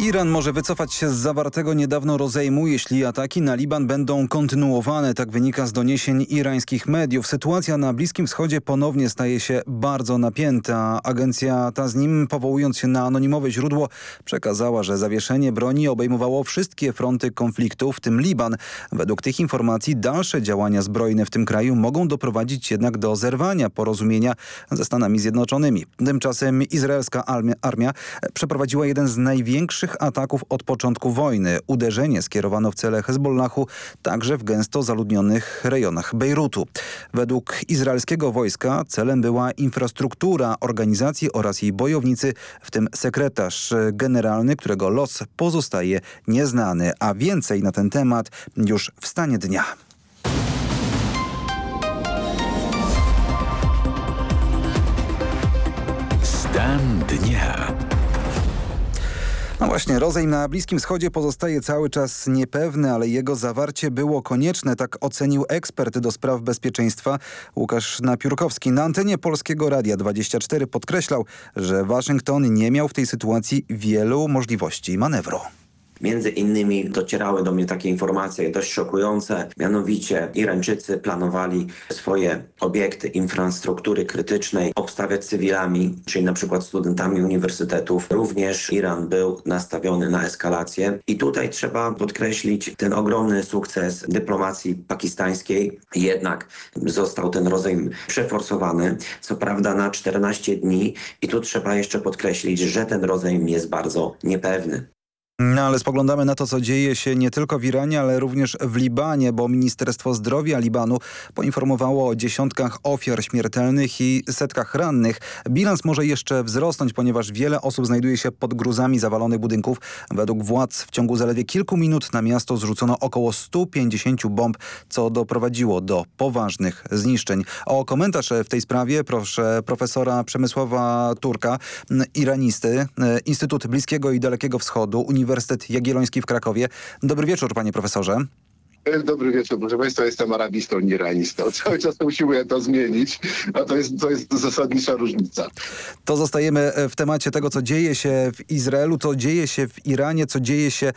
Iran może wycofać się z zawartego niedawno rozejmu, jeśli ataki na Liban będą kontynuowane. Tak wynika z doniesień irańskich mediów. Sytuacja na Bliskim Wschodzie ponownie staje się bardzo napięta. Agencja Taznim, powołując się na anonimowe źródło, przekazała, że zawieszenie broni obejmowało wszystkie fronty konfliktu, w tym Liban. Według tych informacji dalsze działania zbrojne w tym kraju mogą doprowadzić jednak do zerwania porozumienia ze Stanami Zjednoczonymi. Tymczasem izraelska armia przeprowadziła jeden z największych ataków od początku wojny. Uderzenie skierowano w cele Hezbollahu także w gęsto zaludnionych rejonach Bejrutu. Według izraelskiego wojska celem była infrastruktura organizacji oraz jej bojownicy, w tym sekretarz generalny, którego los pozostaje nieznany. A więcej na ten temat już w stanie dnia. Stan dnia. No właśnie, rozejm na Bliskim Wschodzie pozostaje cały czas niepewny, ale jego zawarcie było konieczne, tak ocenił ekspert do spraw bezpieczeństwa Łukasz Napiórkowski. Na antenie Polskiego Radia 24 podkreślał, że Waszyngton nie miał w tej sytuacji wielu możliwości manewru. Między innymi docierały do mnie takie informacje dość szokujące, mianowicie Irańczycy planowali swoje obiekty infrastruktury krytycznej obstawiać cywilami, czyli na przykład studentami uniwersytetów. Również Iran był nastawiony na eskalację i tutaj trzeba podkreślić ten ogromny sukces dyplomacji pakistańskiej. Jednak został ten rozejm przeforsowany, co prawda na 14 dni i tu trzeba jeszcze podkreślić, że ten rozejm jest bardzo niepewny. No ale spoglądamy na to, co dzieje się nie tylko w Iranie, ale również w Libanie, bo Ministerstwo Zdrowia Libanu poinformowało o dziesiątkach ofiar śmiertelnych i setkach rannych. Bilans może jeszcze wzrosnąć, ponieważ wiele osób znajduje się pod gruzami zawalonych budynków. Według władz w ciągu zaledwie kilku minut na miasto zrzucono około 150 bomb, co doprowadziło do poważnych zniszczeń. O komentarz w tej sprawie proszę profesora Przemysława Turka, iranisty, Instytut Bliskiego i Dalekiego Wschodu, Uniwersytet Uniwersytet Jagielloński w Krakowie. Dobry wieczór, panie profesorze. Dobry wieczór, proszę Państwa, jestem arabistą, nie iranistą. Cały czas usiłuję to zmienić, a to jest, to jest zasadnicza różnica. To zostajemy w temacie tego, co dzieje się w Izraelu, co dzieje się w Iranie, co dzieje się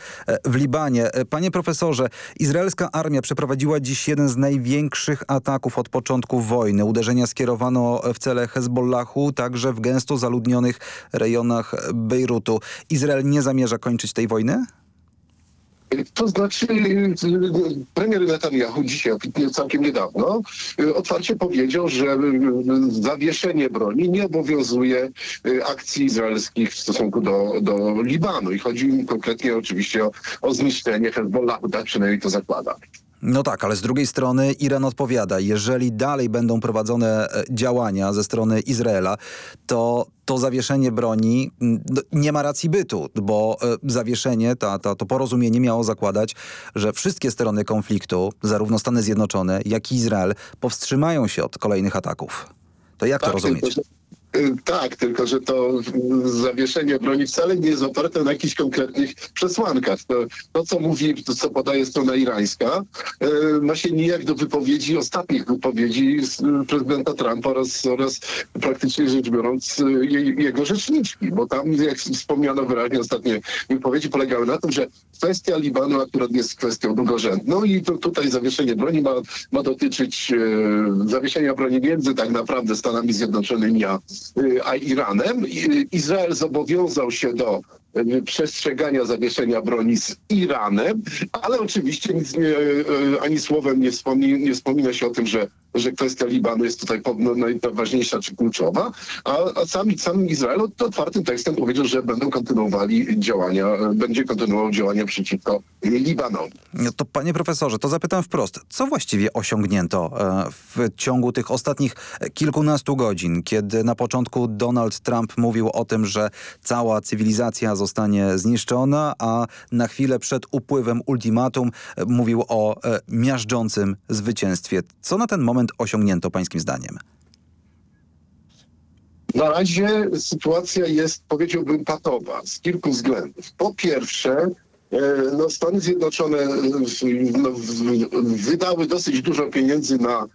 w Libanie. Panie profesorze, izraelska armia przeprowadziła dziś jeden z największych ataków od początku wojny. Uderzenia skierowano w cele Hezbollahu, także w gęsto zaludnionych rejonach Bejrutu. Izrael nie zamierza kończyć tej wojny? To znaczy premier Netanyahu dzisiaj, całkiem niedawno, otwarcie powiedział, że zawieszenie broni nie obowiązuje akcji izraelskich w stosunku do, do Libanu. I chodzi konkretnie oczywiście o, o zniszczenie Hezbollahu, tak przynajmniej to zakłada. No tak, ale z drugiej strony Iran odpowiada, jeżeli dalej będą prowadzone działania ze strony Izraela, to to zawieszenie broni nie ma racji bytu, bo zawieszenie, ta, ta, to porozumienie miało zakładać, że wszystkie strony konfliktu, zarówno Stany Zjednoczone, jak i Izrael, powstrzymają się od kolejnych ataków. To jak tak, to rozumieć? Tylko, tak, tylko że to zawieszenie broni wcale nie jest oparte na jakichś konkretnych przesłankach. To, to co mówi, to co podaje strona irańska, ma się nijak do wypowiedzi, ostatnich wypowiedzi prezydenta Trumpa oraz, oraz praktycznie rzecz biorąc jego rzeczniczki, bo tam, jak wspomniano wyraźnie, ostatnie wypowiedzi polegały na tym, że kwestia Libanu akurat jest kwestią drugorzędną i to, tutaj zawieszenie broni ma, ma dotyczyć e, zawieszenia broni między tak naprawdę Stanami Zjednoczonymi a a Iranem. Izrael zobowiązał się do przestrzegania zawieszenia broni z Iranem, ale oczywiście nic nie, ani słowem nie, wspomni, nie wspomina się o tym, że że kwestia Libanu jest tutaj no, najważniejsza czy kluczowa, a, a sam, sam Izrael otwartym tekstem powiedział, że będą kontynuowali działania, będzie kontynuował działania przeciwko Libanowi. No to panie profesorze, to zapytam wprost, co właściwie osiągnięto w ciągu tych ostatnich kilkunastu godzin, kiedy na początku Donald Trump mówił o tym, że cała cywilizacja zostanie zniszczona, a na chwilę przed upływem ultimatum mówił o miażdżącym zwycięstwie. Co na ten moment osiągnięto pańskim zdaniem? Na razie sytuacja jest, powiedziałbym, patowa z kilku względów. Po pierwsze, no, Stany Zjednoczone no, wydały dosyć dużo pieniędzy na,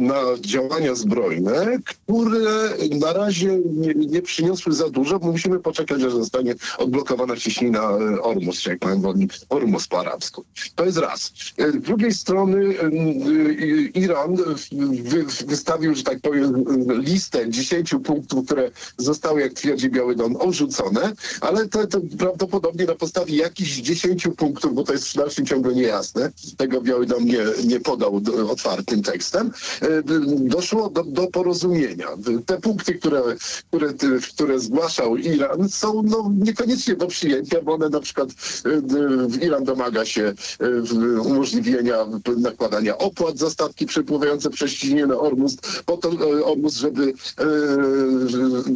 na działania zbrojne, które na razie nie, nie przyniosły za dużo, bo musimy poczekać, aż zostanie odblokowana ciśnina Ormus, czy jak powiem Ormus po arabsku. To jest raz. Z drugiej strony Iran wy, wystawił, że tak powiem, listę 10 punktów, które zostały, jak twierdzi Biały Dom, odrzucone, ale to, to prawdopodobnie na podstawie jakichś 10 punktów, bo to jest w dalszym ciągu niejasne, tego Biały Dom nie, nie podał otwartym tekstem, doszło do, do porozumienia. Te punkty, które, które, które zgłaszał Iran są no, niekoniecznie do przyjęcia, bo one na przykład Iran domaga się umożliwienia nakładania opłat za statki przepływające przez ciśnienie Ormus, po to Ormus, żeby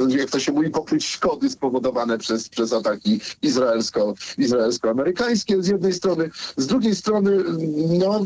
jak to się mówi, pokryć szkody spowodowane przez, przez ataki izraelsko, izraelsko-amerykańskie z jednej strony, z drugiej strony no,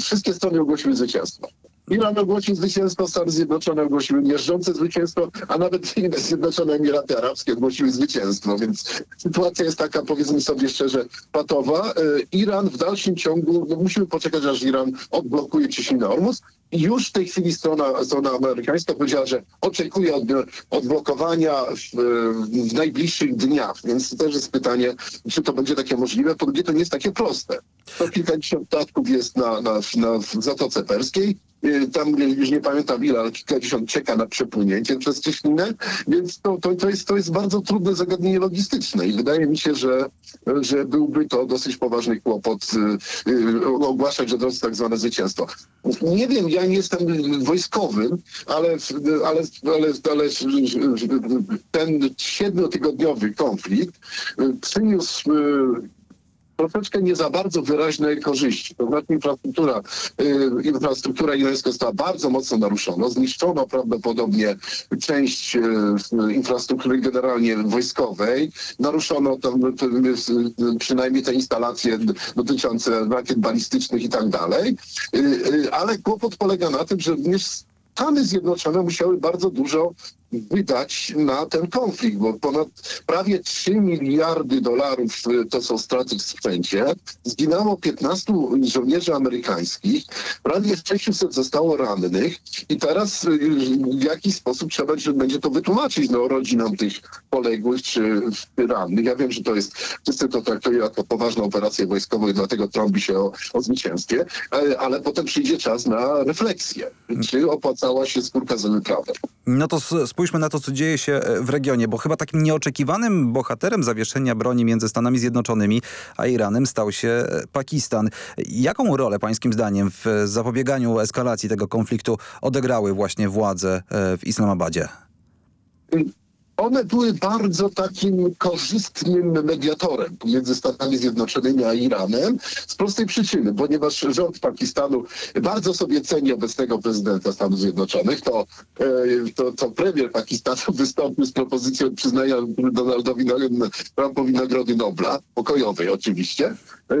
wszystkie strony ogłosiły zwycięstwo. Iran ogłosił zwycięstwo, Stany Zjednoczone ogłosiły miażdżące zwycięstwo, a nawet Zjednoczone Emiraty Arabskie ogłosiły zwycięstwo, więc sytuacja jest taka, powiedzmy sobie szczerze, patowa. Iran w dalszym ciągu, no musimy poczekać, aż Iran odblokuje cieśninę Ormus, już w tej chwili strona, strona amerykańska powiedziała, że oczekuje od, odblokowania w, w, najbliższych dniach, więc też jest pytanie, czy to będzie takie możliwe. Po drugie, to nie jest takie proste. To kilkadziesiąt statków jest na, na, na w Zatoce Perskiej, tam już nie pamiętam ile, ale kilkadziesiąt czeka na przepłynięcie przez cieśninę, więc to, to, to, jest, to jest bardzo trudne zagadnienie logistyczne i wydaje mi się, że, że byłby to dosyć poważny kłopot y, y, ogłaszać, że to jest tak zwane zwycięstwo. Nie wiem, ja nie jestem wojskowym, ale, ale, ale, ale ten siedmiotygodniowy konflikt przyniósł troszeczkę nie za bardzo wyraźne korzyści. To znaczy infrastruktura, y, infrastruktura irańska została bardzo mocno naruszona. Zniszczono prawdopodobnie część y, infrastruktury generalnie wojskowej. Naruszono tam y, przynajmniej te instalacje dotyczące rakiet balistycznych i tak dalej. Ale kłopot polega na tym, że również Stany Zjednoczone musiały bardzo dużo wydać na ten konflikt, bo ponad prawie 3 miliardy dolarów y, to są straty w sprzęcie. Zginęło 15 żołnierzy amerykańskich, prawie 600 zostało rannych i teraz y, w jakiś sposób trzeba będzie to wytłumaczyć no, rodzinom tych poległych czy rannych. Ja wiem, że to jest, wszyscy to traktują jako poważną operację wojskową i dlatego trąbi się o, o zwycięstwie, ale, ale potem przyjdzie czas na refleksję. Czy opłacała się skórka za wyprawę? No to spójrzmy na to, co dzieje się e, w regionie, bo chyba takim nieoczekiwanym bohaterem zawieszenia broni między Stanami Zjednoczonymi a Iranem stał się e, Pakistan. Jaką rolę pańskim zdaniem w zapobieganiu eskalacji tego konfliktu odegrały właśnie władze e, w Islamabadzie? One były bardzo takim korzystnym mediatorem pomiędzy Stanami Zjednoczonymi a Iranem z prostej przyczyny, ponieważ rząd Pakistanu bardzo sobie ceni obecnego prezydenta Stanów Zjednoczonych, to, e, to, to premier Pakistanu wystąpił z propozycją przyznania Donaldowi Trumpowi Nagrody Nobla, pokojowej oczywiście,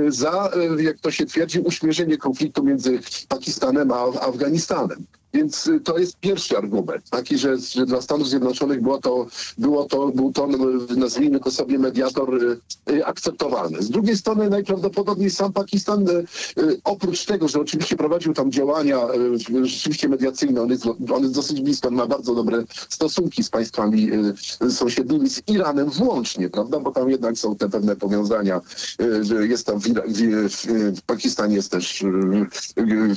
za, e, jak to się twierdzi, uśmierzenie konfliktu między Pakistanem a Afganistanem. Więc y, to jest pierwszy argument, taki, że, że dla Stanów Zjednoczonych było to, było to, był to, nazwijmy to sobie, mediator y, y, akceptowalny. Z drugiej strony najprawdopodobniej sam Pakistan, oprócz tego, że oczywiście prowadził tam działania rzeczywiście mediacyjne, on jest, on jest dosyć blisko, on ma bardzo dobre stosunki z państwami sąsiednimi, z Iranem włącznie, prawda, bo tam jednak są te pewne powiązania, że jest tam w, w, w Pakistanie jest też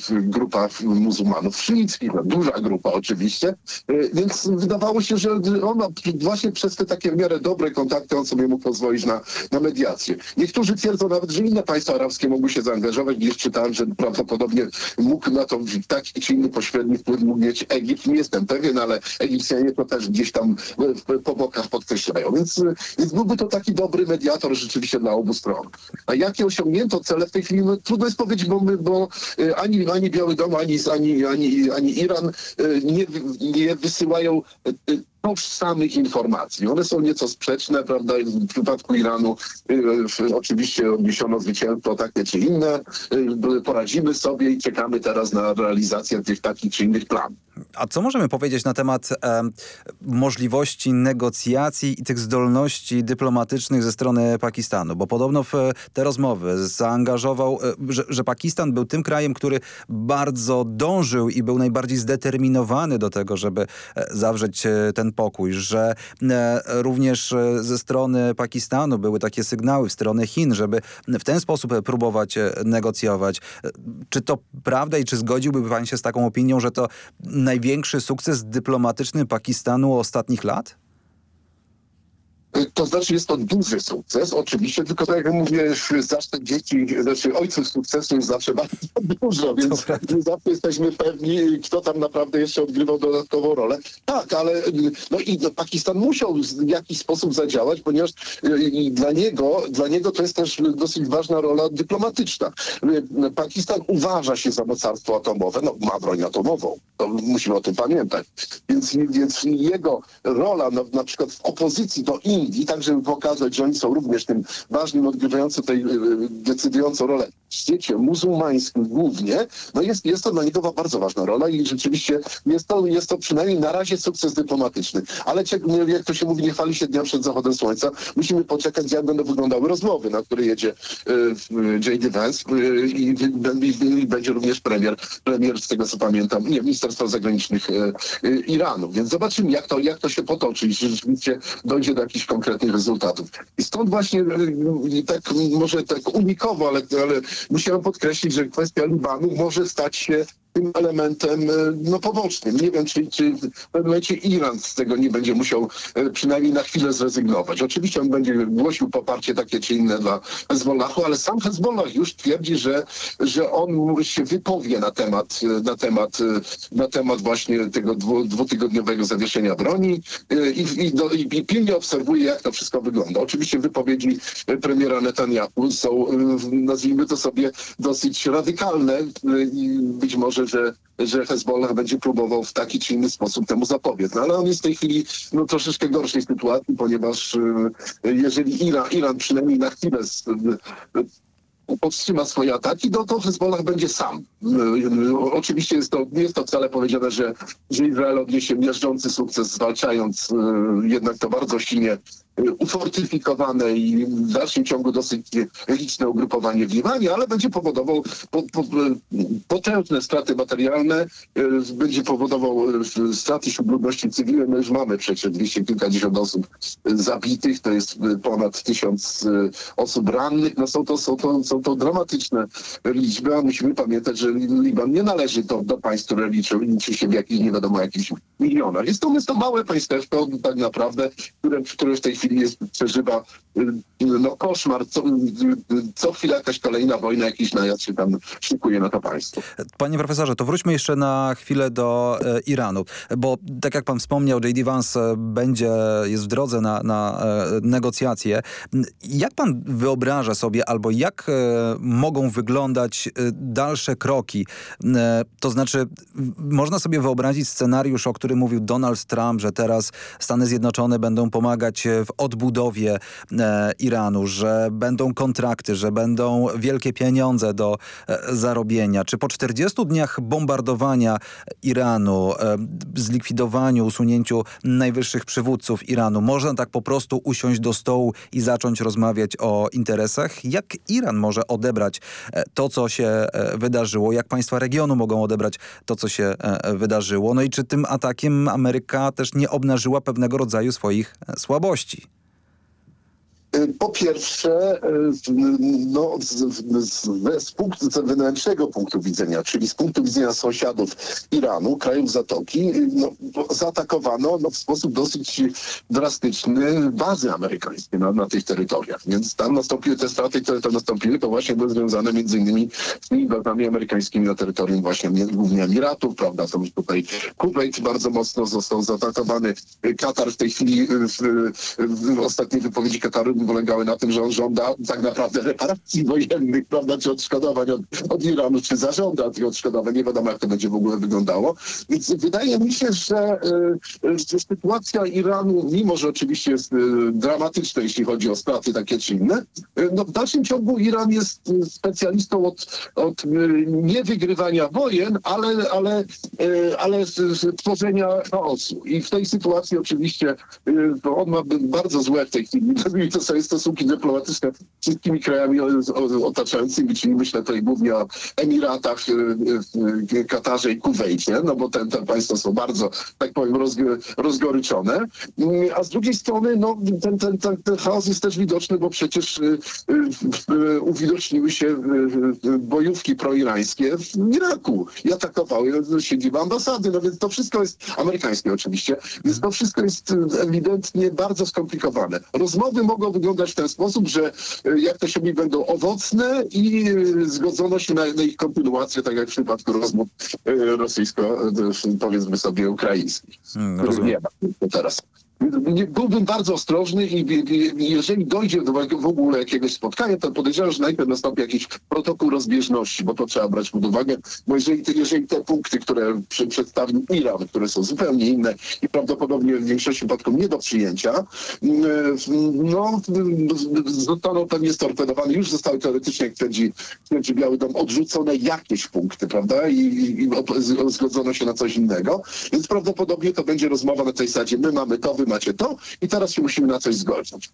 grupa muzułmanów szyickich, duża grupa oczywiście, y, więc wydawało się, że on właśnie przez te takie w miarę dobre kontakty on sobie mógł pozwolić na, na mediację. Niektórzy twierdzą nawet, że inne państwa arabskie mogły się zaangażować, gdzieś czytałem, że prawdopodobnie mógł na to taki czy inny pośredni wpływ mógł mieć Egipt. Nie jestem pewien, ale Egipcjanie to też gdzieś tam po bokach podkreślają. Więc, więc byłby to taki dobry mediator rzeczywiście dla obu stron. A jakie osiągnięto cele w tej chwili? No, trudno jest powiedzieć, bo, my, bo y, ani, ani Biały Dom, ani, ani, ani, ani Iran y, nie, nie wysyłają y, tożsamych informacji. One są nieco sprzeczne, prawda? W przypadku Iranu y, oczywiście odniesiono zwycięstwo takie czy inne. Y, poradzimy sobie i czekamy teraz na realizację tych takich czy innych planów. A co możemy powiedzieć na temat e, możliwości negocjacji i tych zdolności dyplomatycznych ze strony Pakistanu? Bo podobno w te rozmowy zaangażował, e, że, że Pakistan był tym krajem, który bardzo dążył i był najbardziej zdeterminowany do tego, żeby e, zawrzeć e, ten pokój, że e, również e, ze strony Pakistanu były takie sygnały w stronę Chin, żeby w ten sposób próbować e, negocjować. Czy to prawda i czy zgodziłby pan się z taką opinią, że to największy sukces dyplomatyczny Pakistanu ostatnich lat? To znaczy jest to duży sukces, oczywiście, tylko tak jak mówię, zawsze dzieci, znaczy ojców sukcesu jest zawsze bardzo dużo, więc zawsze jesteśmy pewni, kto tam naprawdę jeszcze odgrywał dodatkową rolę. Tak, ale no i no, Pakistan musiał w jakiś sposób zadziałać, ponieważ i dla niego, dla niego to jest też dosyć ważna rola dyplomatyczna. Pakistan uważa się za mocarstwo atomowe, no ma broń atomową, to musimy o tym pamiętać. Więc, więc jego rola na, na przykład w opozycji do Indii, Saudzi, tak żeby pokazać, że oni są również tym ważnym, odgrywającym tutaj decydującą rolę w świecie muzułmańskim głównie, no jest, jest to dla niego bardzo ważna rola i rzeczywiście jest to, jest to przynajmniej na razie sukces dyplomatyczny. Ale jak to się mówi, nie chwali się dnia przed zachodem słońca. Musimy poczekać, jak będą wyglądały rozmowy, na które jedzie J.D. Vance i, i, będzie również premier, premier z tego co pamiętam, nie, Minister Zagranicznych Iranu. Więc zobaczymy, jak to, jak to się potoczy i czy rzeczywiście dojdzie do jakichś konkretnych rezultatów. I stąd właśnie tak może tak unikowo, ale, ale musiałem podkreślić, że kwestia Libanu może stać się tym elementem no, pobocznym. Nie wiem, czy, czy w pewnym momencie Iran z tego nie będzie musiał przynajmniej na chwilę zrezygnować. Oczywiście on będzie głosił poparcie takie czy inne dla Hezbollahu, ale sam Hezbollah już twierdzi, że, że on się wypowie na temat, na temat, na temat właśnie tego dwu, dwutygodniowego zawieszenia broni i, i, do, i pilnie obserwuje, jak to wszystko wygląda. Oczywiście wypowiedzi premiera Netanyahu są, nazwijmy to sobie, dosyć radykalne i być może że, że Hezbollah będzie próbował w taki czy inny sposób temu zapobiec. No, ale on jest w tej chwili no, troszeczkę gorszej sytuacji, ponieważ jeżeli Iran, Iran przynajmniej na chwilę powstrzyma swoje ataki, no to Hezbollah będzie sam. Oczywiście jest to, nie jest to wcale powiedziane, że, że Izrael odniesie miażdżący sukces, zwalczając jednak to bardzo silnie ufortyfikowane i w dalszym ciągu dosyć liczne ugrupowanie w Liwanie, ale będzie powodował po, po, potężne straty materialne, będzie powodował straty wśród ludności cywilnej. My już mamy przecież dwieście kilkadziesiąt osób zabitych, to jest ponad tysiąc osób rannych. No są to, są to, są to dramatyczne liczby, a musimy pamiętać, że Liban nie należy do, do państw, które liczą, liczy się w jakichś nie wiadomo jakichś milionach. Jest to, jest to małe państewko tak naprawdę, które, które w tej chwili jest, przeżywa no, koszmar. Co, co chwilę jakaś kolejna wojna, jakiś najazd się tam szykuje na to państwo. Panie profesorze, to wróćmy jeszcze na chwilę do e, Iranu, bo tak jak pan wspomniał, J.D. Vance będzie, jest w drodze na, na e, negocjacje. Jak pan wyobraża sobie, albo jak e, mogą wyglądać e, dalsze kroki? E, to znaczy, można sobie wyobrazić scenariusz, o którym mówił Donald Trump, że teraz Stany Zjednoczone będą pomagać w odbudowie e, Iranu, że będą kontrakty, że będą wielkie pieniądze do e, zarobienia. Czy po 40 dniach bombardowania Iranu, e, zlikwidowaniu, usunięciu najwyższych przywódców Iranu, można tak po prostu usiąść do stołu i zacząć rozmawiać o interesach? Jak Iran może odebrać e, to, co się e, wydarzyło? Jak państwa regionu mogą odebrać to, co się e, wydarzyło? No i czy tym atakiem Ameryka też nie obnażyła pewnego rodzaju swoich słabości? Po pierwsze, no, z, z, z punktu punktu widzenia, czyli z punktu widzenia sąsiadów Iranu, krajów Zatoki, no, zaatakowano no, w sposób dosyć drastyczny bazy amerykańskie na, na tych terytoriach. Więc tam nastąpiły te straty, które tam nastąpiły, to właśnie były związane między innymi z tymi bazami amerykańskimi na terytorium właśnie głównie Emiratów, prawda? To już tutaj Kuwait bardzo mocno został zaatakowany. Katar w tej chwili w, w, w ostatniej wypowiedzi Kataru polegały na tym, że on żąda tak naprawdę reparacji wojennych, prawda, czy odszkodowań od, od Iranu, czy zażąda tych odszkodowań. Nie wiadomo, jak to będzie w ogóle wyglądało. Więc wydaje mi się, że, że sytuacja Iranu, mimo że oczywiście jest dramatyczna, jeśli chodzi o straty takie czy inne, no w dalszym ciągu Iran jest specjalistą od, od nie wygrywania wojen, ale, ale, ale tworzenia chaosu. I w tej sytuacji oczywiście on ma bardzo złe w tej chwili, to sobie stosunki dyplomatyczne z wszystkimi krajami otaczającymi, czyli myślę tutaj głównie o Emiratach, Katarze i Kuwejcie, no bo te, te państwa są bardzo, tak powiem, rozgoryczone. A z drugiej strony, no, ten, ten, ten, ten chaos jest też widoczny, bo przecież uwidoczniły się bojówki proirańskie w Iraku i atakowały siedzibę ambasady, no więc to wszystko jest amerykańskie oczywiście, więc to wszystko jest ewidentnie bardzo skomplikowane. Rozmowy mogą wyglądać w ten sposób, że jak to się mówi, będą owocne i zgodzono się na, na ich kontynuację, tak jak w przypadku rozmów rosyjsko, powiedzmy sobie, ukraińskich. Hmm, rozumiem. Nie ma teraz. Byłbym bardzo ostrożny i, i, jeżeli dojdzie do w ogóle jakiegoś spotkania, to podejrzewam, że najpierw nastąpi jakiś protokół rozbieżności, bo to trzeba brać pod uwagę, bo jeżeli, jeżeli te punkty, które przy, przedstawił Iran, które są zupełnie inne i prawdopodobnie w większości przypadków nie do przyjęcia, no zostaną pewnie storpedowane, już zostały teoretycznie, jak twierdzi, twierdzi Biały Dom, odrzucone jakieś punkty, prawda, i, i, i zgodzono się na coś innego, więc prawdopodobnie to będzie rozmowa na tej zasadzie, my mamy to, wy macie to i teraz się musimy na coś zgodzić.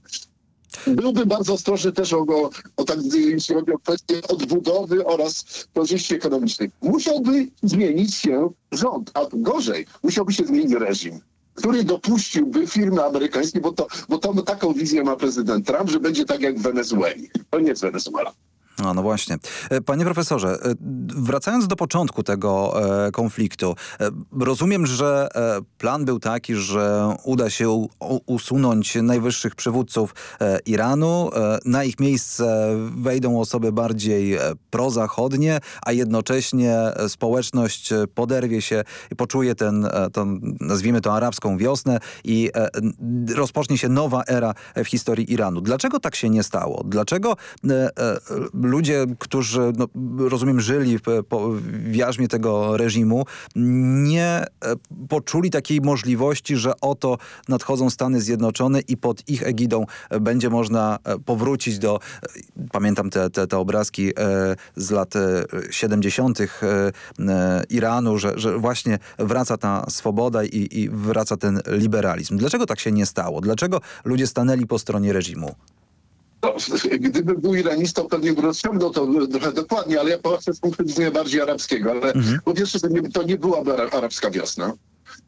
Byłbym bardzo ostrożny też o, o, o tak, jeśli chodzi o kwestię odbudowy oraz korzyści ekonomicznych. Musiałby zmienić się rząd, a gorzej, musiałby się zmienić reżim który dopuściłby firmy amerykańskie, bo to, bo to taką wizję ma prezydent Trump, że będzie tak jak w Wenezueli. To nie jest Wenezuela. No, no właśnie. E, panie profesorze, e, wracając do początku tego e, konfliktu, rozumiem, że plan był taki, że uda się usunąć najwyższych przywódców Iranu. na ich miejsce wejdą osoby bardziej prozachodnie, a jednocześnie społeczność poderwie się i poczuje ten nazwijmy to arabską wiosnę i rozpocznie się nowa era w historii Iranu. Dlaczego tak się nie stało? Dlaczego ludzie, którzy, no, rozumiem, żyli po, w jarzmie tego reżimu, nie e, poczuli takiej możliwości, że oto nadchodzą Stany Zjednoczone i pod ich egidą będzie można e, powrócić do, e, pamiętam te, te, te obrazki z lat 70. Iranu, że, że właśnie wraca ta swoboda i, i wraca ten liberalizm. Dlaczego tak się nie stało? Dlaczego ludzie stanęli po stronie reżimu? No, gdyby był iranistą, pewnie by rozciągnął to trochę dokładnie, ale ja patrzę z punktu widzenia bardziej arabskiego. Ale mhm. po pierwsze, to nie, to nie byłaby arabska wiosna.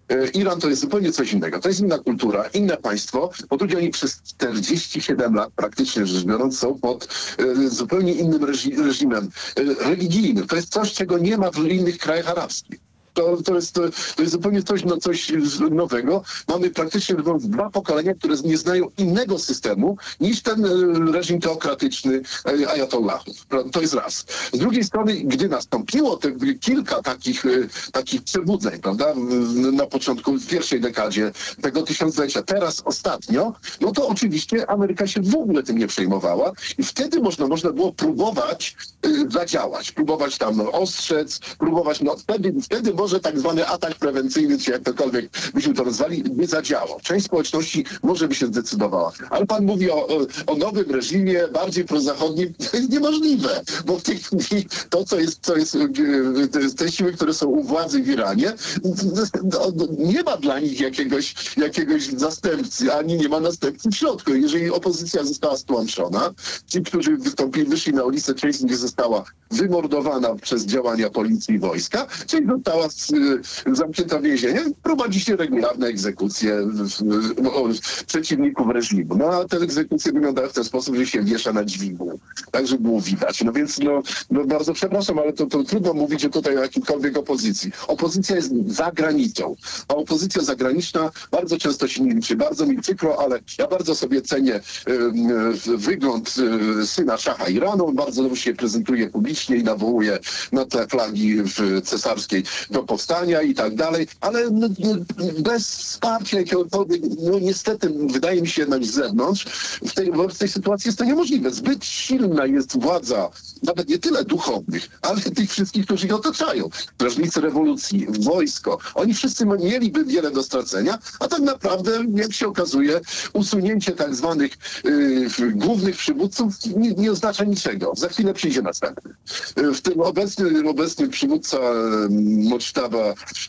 E, Iran to jest zupełnie coś innego. To jest inna kultura, inne państwo. Po drugie, oni przez 47 lat, praktycznie rzecz biorąc, są pod e, zupełnie innym reżimem e, religijnym. To jest coś, czego nie ma w innych krajach arabskich. To, to, jest, to, jest zupełnie coś, no, coś nowego. Mamy praktycznie dwa pokolenia, które nie znają innego systemu niż ten e, reżim teokratyczny e, ajatollahów. To jest raz. Z drugiej strony, gdy nastąpiło te kilka takich, e, takich przebudzeń, prawda, na początku, w pierwszej dekadzie tego tysiąclecia, teraz ostatnio, no to oczywiście Ameryka się w ogóle tym nie przejmowała i wtedy można, można było próbować zadziałać, próbować tam ostrzec, próbować, no wtedy, wtedy można może tak zwany atak prewencyjny, czy jak tokolwiek byśmy to nazwali, nie zadziałał. Część społeczności może by się zdecydowała. Ale pan mówi o, o nowym reżimie, bardziej prozachodnim. To jest niemożliwe, bo w tej chwili to, co jest, co jest te siły, które są u władzy w Iranie, nie ma dla nich jakiegoś, jakiegoś zastępcy, ani nie ma następcy w środku. Jeżeli opozycja została stłamszona, ci, którzy wystąpili, wyszli na ulicę, część z nich została wymordowana przez działania policji i wojska, część została zamknięta w więzieniu, prowadzi się regularne egzekucje przeciwników reżimu. No a te egzekucje wyglądają w ten sposób, że się wiesza na dźwigu. Tak, żeby było widać. No więc no, no bardzo przepraszam, ale to, to trudno mówić tutaj o jakiejkolwiek opozycji. Opozycja jest za granicą, a opozycja zagraniczna bardzo często się nie liczy. Bardzo mi przykro, ale ja bardzo sobie cenię y, wygląd y, syna szacha Iranu. Bardzo dobrze się prezentuje publicznie i nawołuje na te flagi cesarskiej do powstania i tak dalej, ale bez wsparcia jakiegokolwiek, no niestety wydaje mi się jednak z zewnątrz, w tej, w tej sytuacji jest to niemożliwe. Zbyt silna jest władza, nawet nie tyle duchownych, ale tych wszystkich, którzy ich otaczają. Strażnicy rewolucji, wojsko, oni wszyscy mieliby wiele do stracenia, a tak naprawdę, jak się okazuje, usunięcie tak zwanych y, głównych przywódców nie, nie, oznacza niczego. Za chwilę przyjdzie następny. Y, w tym obecny, obecny przywódca Mocztaba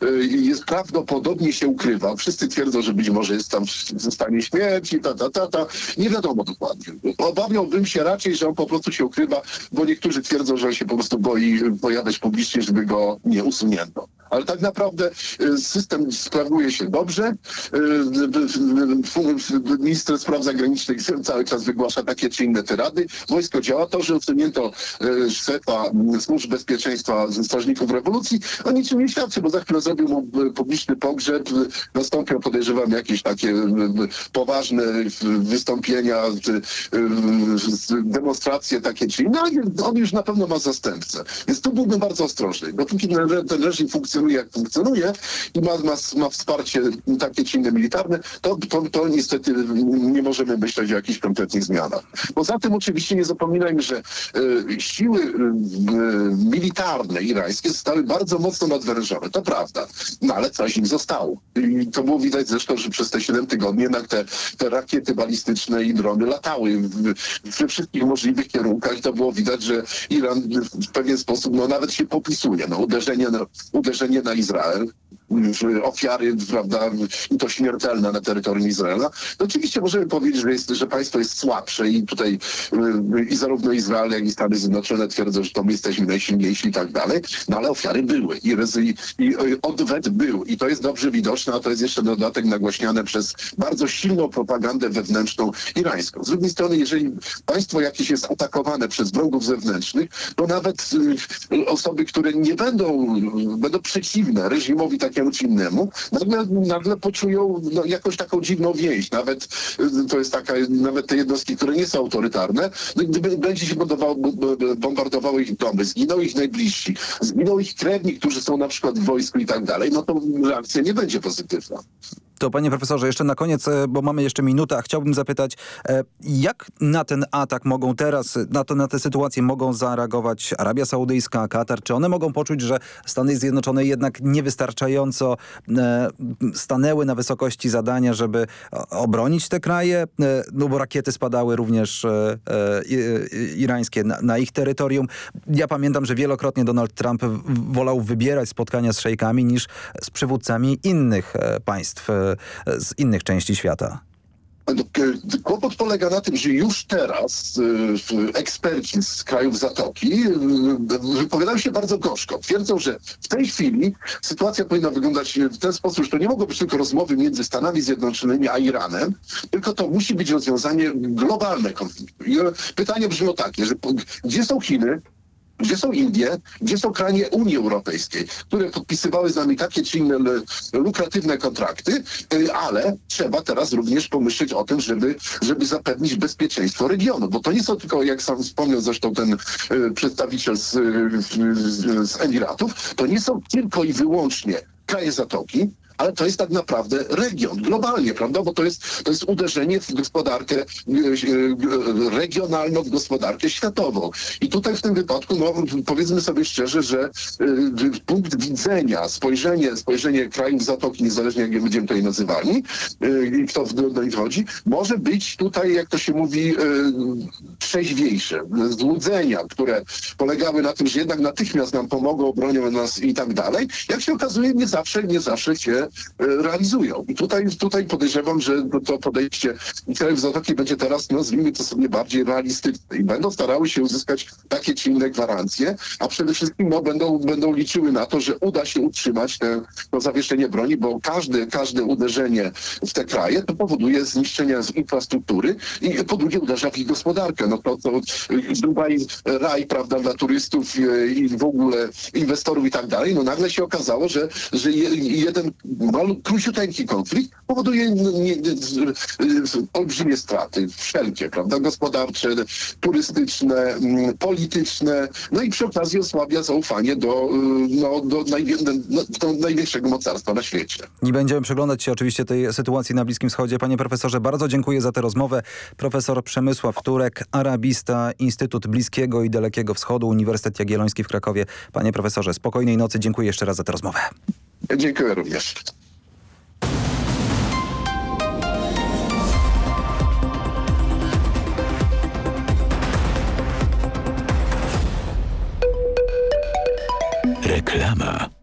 y, jest prawdopodobnie się ukrywa. Wszyscy twierdzą, że być może jest tam w stanie śmierci, ta, ta, ta, ta. Nie wiadomo dokładnie. Obawiałbym się raczej, że on po prostu się ukrywa, bo niektórzy twierdzą, że on się po prostu boi pojawiać publicznie, żeby go nie usunięto. Ale tak naprawdę y, system sprawuje się dobrze. Y, minister spraw zagranicznych cały czas wygłasza takie czy inne tyrady. Wojsko działa. To, że usunięto szefa służb bezpieczeństwa strażników rewolucji, o niczym nie świadczy, bo za chwilę zrobił mu e, publiczny pogrzeb, e, nastąpią podejrzewam jakieś takie e, poważne wystąpienia, demonstracje takie czy inne, on już na pewno ma zastępcę. Więc tu byłbym bardzo ostrożny. Dopóki ten reżim funkcjonuje jak funkcjonuje i ma, ma, ma wsparcie takie czy inne militarne, to, to, to niestety nie możemy myśleć o jakichś konkretnych zmianach. Poza tym oczywiście nie zapominajmy, że siły militarne irańskie zostały bardzo mocno To prawda. No ale coś im zostało. I to było widać zresztą, że przez te 7 tygodni jednak te, te rakiety balistyczne i drony latały w, we wszystkich możliwych kierunkach to było widać, że Iran w pewien sposób no, nawet się popisuje. No, uderzenie, uderzenie na Izrael, ofiary, prawda, i to śmiertelne na terytorium Izraela. No oczywiście możemy powiedzieć, że, jest, że państwo jest słabsze i tutaj y, i zarówno Izrael, jak i Stany Zjednoczone twierdzą, że to my jesteśmy najsilniejsi i tak dalej, no ale ofiary były i, i, i odwet był i to jest dobrze widoczne, a to jest jeszcze dodatek nagłaśniane przez bardzo silną propagandę wewnętrzną irańską. Z drugiej strony, jeżeli państwo jakieś jest atakowane przez wrogów zewnętrznych, to nawet y, osoby, które nie będą, będą przeciwne reżimowi takiemu czy innemu, nagle, nagle poczują no, jakąś taką dziwną więź. Nawet y, to jest taka, nawet te jednostki, które nie są autorytarne, no, gdyby będzie się bombardowały ich domy, zginął ich najbliżsi, zginął ich krewni, którzy są na przykład w wojsku i tak dalej, no to reakcja nie będzie pozytywna. To panie profesorze, jeszcze na koniec, e, bo mamy jeszcze minutę, a chciałbym zapytać, e, jak na ten atak mogą teraz, na, to, na tę sytuację mogą zareagować Arabia Saudyjska, Katar? Czy one mogą poczuć, że Stany Zjednoczone jednak niewystarczająco e, stanęły na wysokości zadania, żeby obronić te kraje? No bo rakiety spadały również irańskie na, na ich terytorium. Ja pamiętam, że wielokrotnie Donald Trump wolał wybierać spotkania z szejkami niż z przywódcami innych państw z innych części świata? No, kłopot polega na tym, że już teraz y, eksperci z krajów Zatoki y, wypowiadają się bardzo gorzko. Twierdzą, że w tej chwili sytuacja powinna wyglądać w ten sposób, że to nie mogą być tylko rozmowy między Stanami Zjednoczonymi a Iranem, tylko to musi być rozwiązanie globalne konfliktu. I pytanie brzmią takie, że gdzie są Chiny, gdzie są Indie, gdzie są kranie Unii Europejskiej, które podpisywały z nami takie czy inne lukratywne kontrakty, y, ale trzeba teraz również pomyśleć o tym, żeby, żeby zapewnić bezpieczeństwo regionu, bo to nie są tylko, jak sam wspomniał zresztą ten y, przedstawiciel z, z, z Emiratów, to nie są tylko i wyłącznie kraje Zatoki, ale to jest tak naprawdę region, globalnie, prawda? Bo to jest, to jest uderzenie w gospodarkę e, e, regionalną, w gospodarkę światową. I tutaj w tym wypadku, no powiedzmy sobie szczerze, że y, punkt widzenia, spojrzenie, spojrzenie krajów Zatoki, niezależnie jak je będziemy tutaj nazywali, y, kto do nich chodzi, może być tutaj, jak to się mówi, trzeźwiejsze. Złudzenia, które polegały na tym, że jednak natychmiast nam pomogą, bronią nas i tak dalej, jak się okazuje, nie zawsze, nie zawsze się E, realizują. I tutaj, tutaj podejrzewam, że to podejście krajów Zatoki będzie teraz, nazwijmy to sobie bardziej realistyczne i będą starały się uzyskać takie czy inne gwarancje, a przede wszystkim no, będą, będą liczyły na to, że uda się utrzymać te, to zawieszenie broni, bo każde, każde uderzenie w te kraje to powoduje zniszczenia infrastruktury i po drugie uderza w ich gospodarkę. No to, to Dubaj, raj, prawda, dla turystów i w ogóle inwestorów i tak dalej. No nagle się okazało, że, że jeden króciuteńki konflikt powoduje nie, nie, olbrzymie straty, wszelkie, prawda, gospodarcze, turystyczne, mm, polityczne, no i przy okazji osłabia zaufanie do, y, no, do, najwie, no, do największego mocarstwa na świecie. Nie będziemy przeglądać się oczywiście tej sytuacji na Bliskim Wschodzie. Panie profesorze, bardzo dziękuję za tę rozmowę. Profesor Przemysław Turek, arabista, Instytut Bliskiego i Dalekiego Wschodu, Uniwersytet Jagielloński w Krakowie. Panie profesorze, spokojnej nocy. Dziękuję jeszcze raz za tę rozmowę. Dziękuję również. Reklama.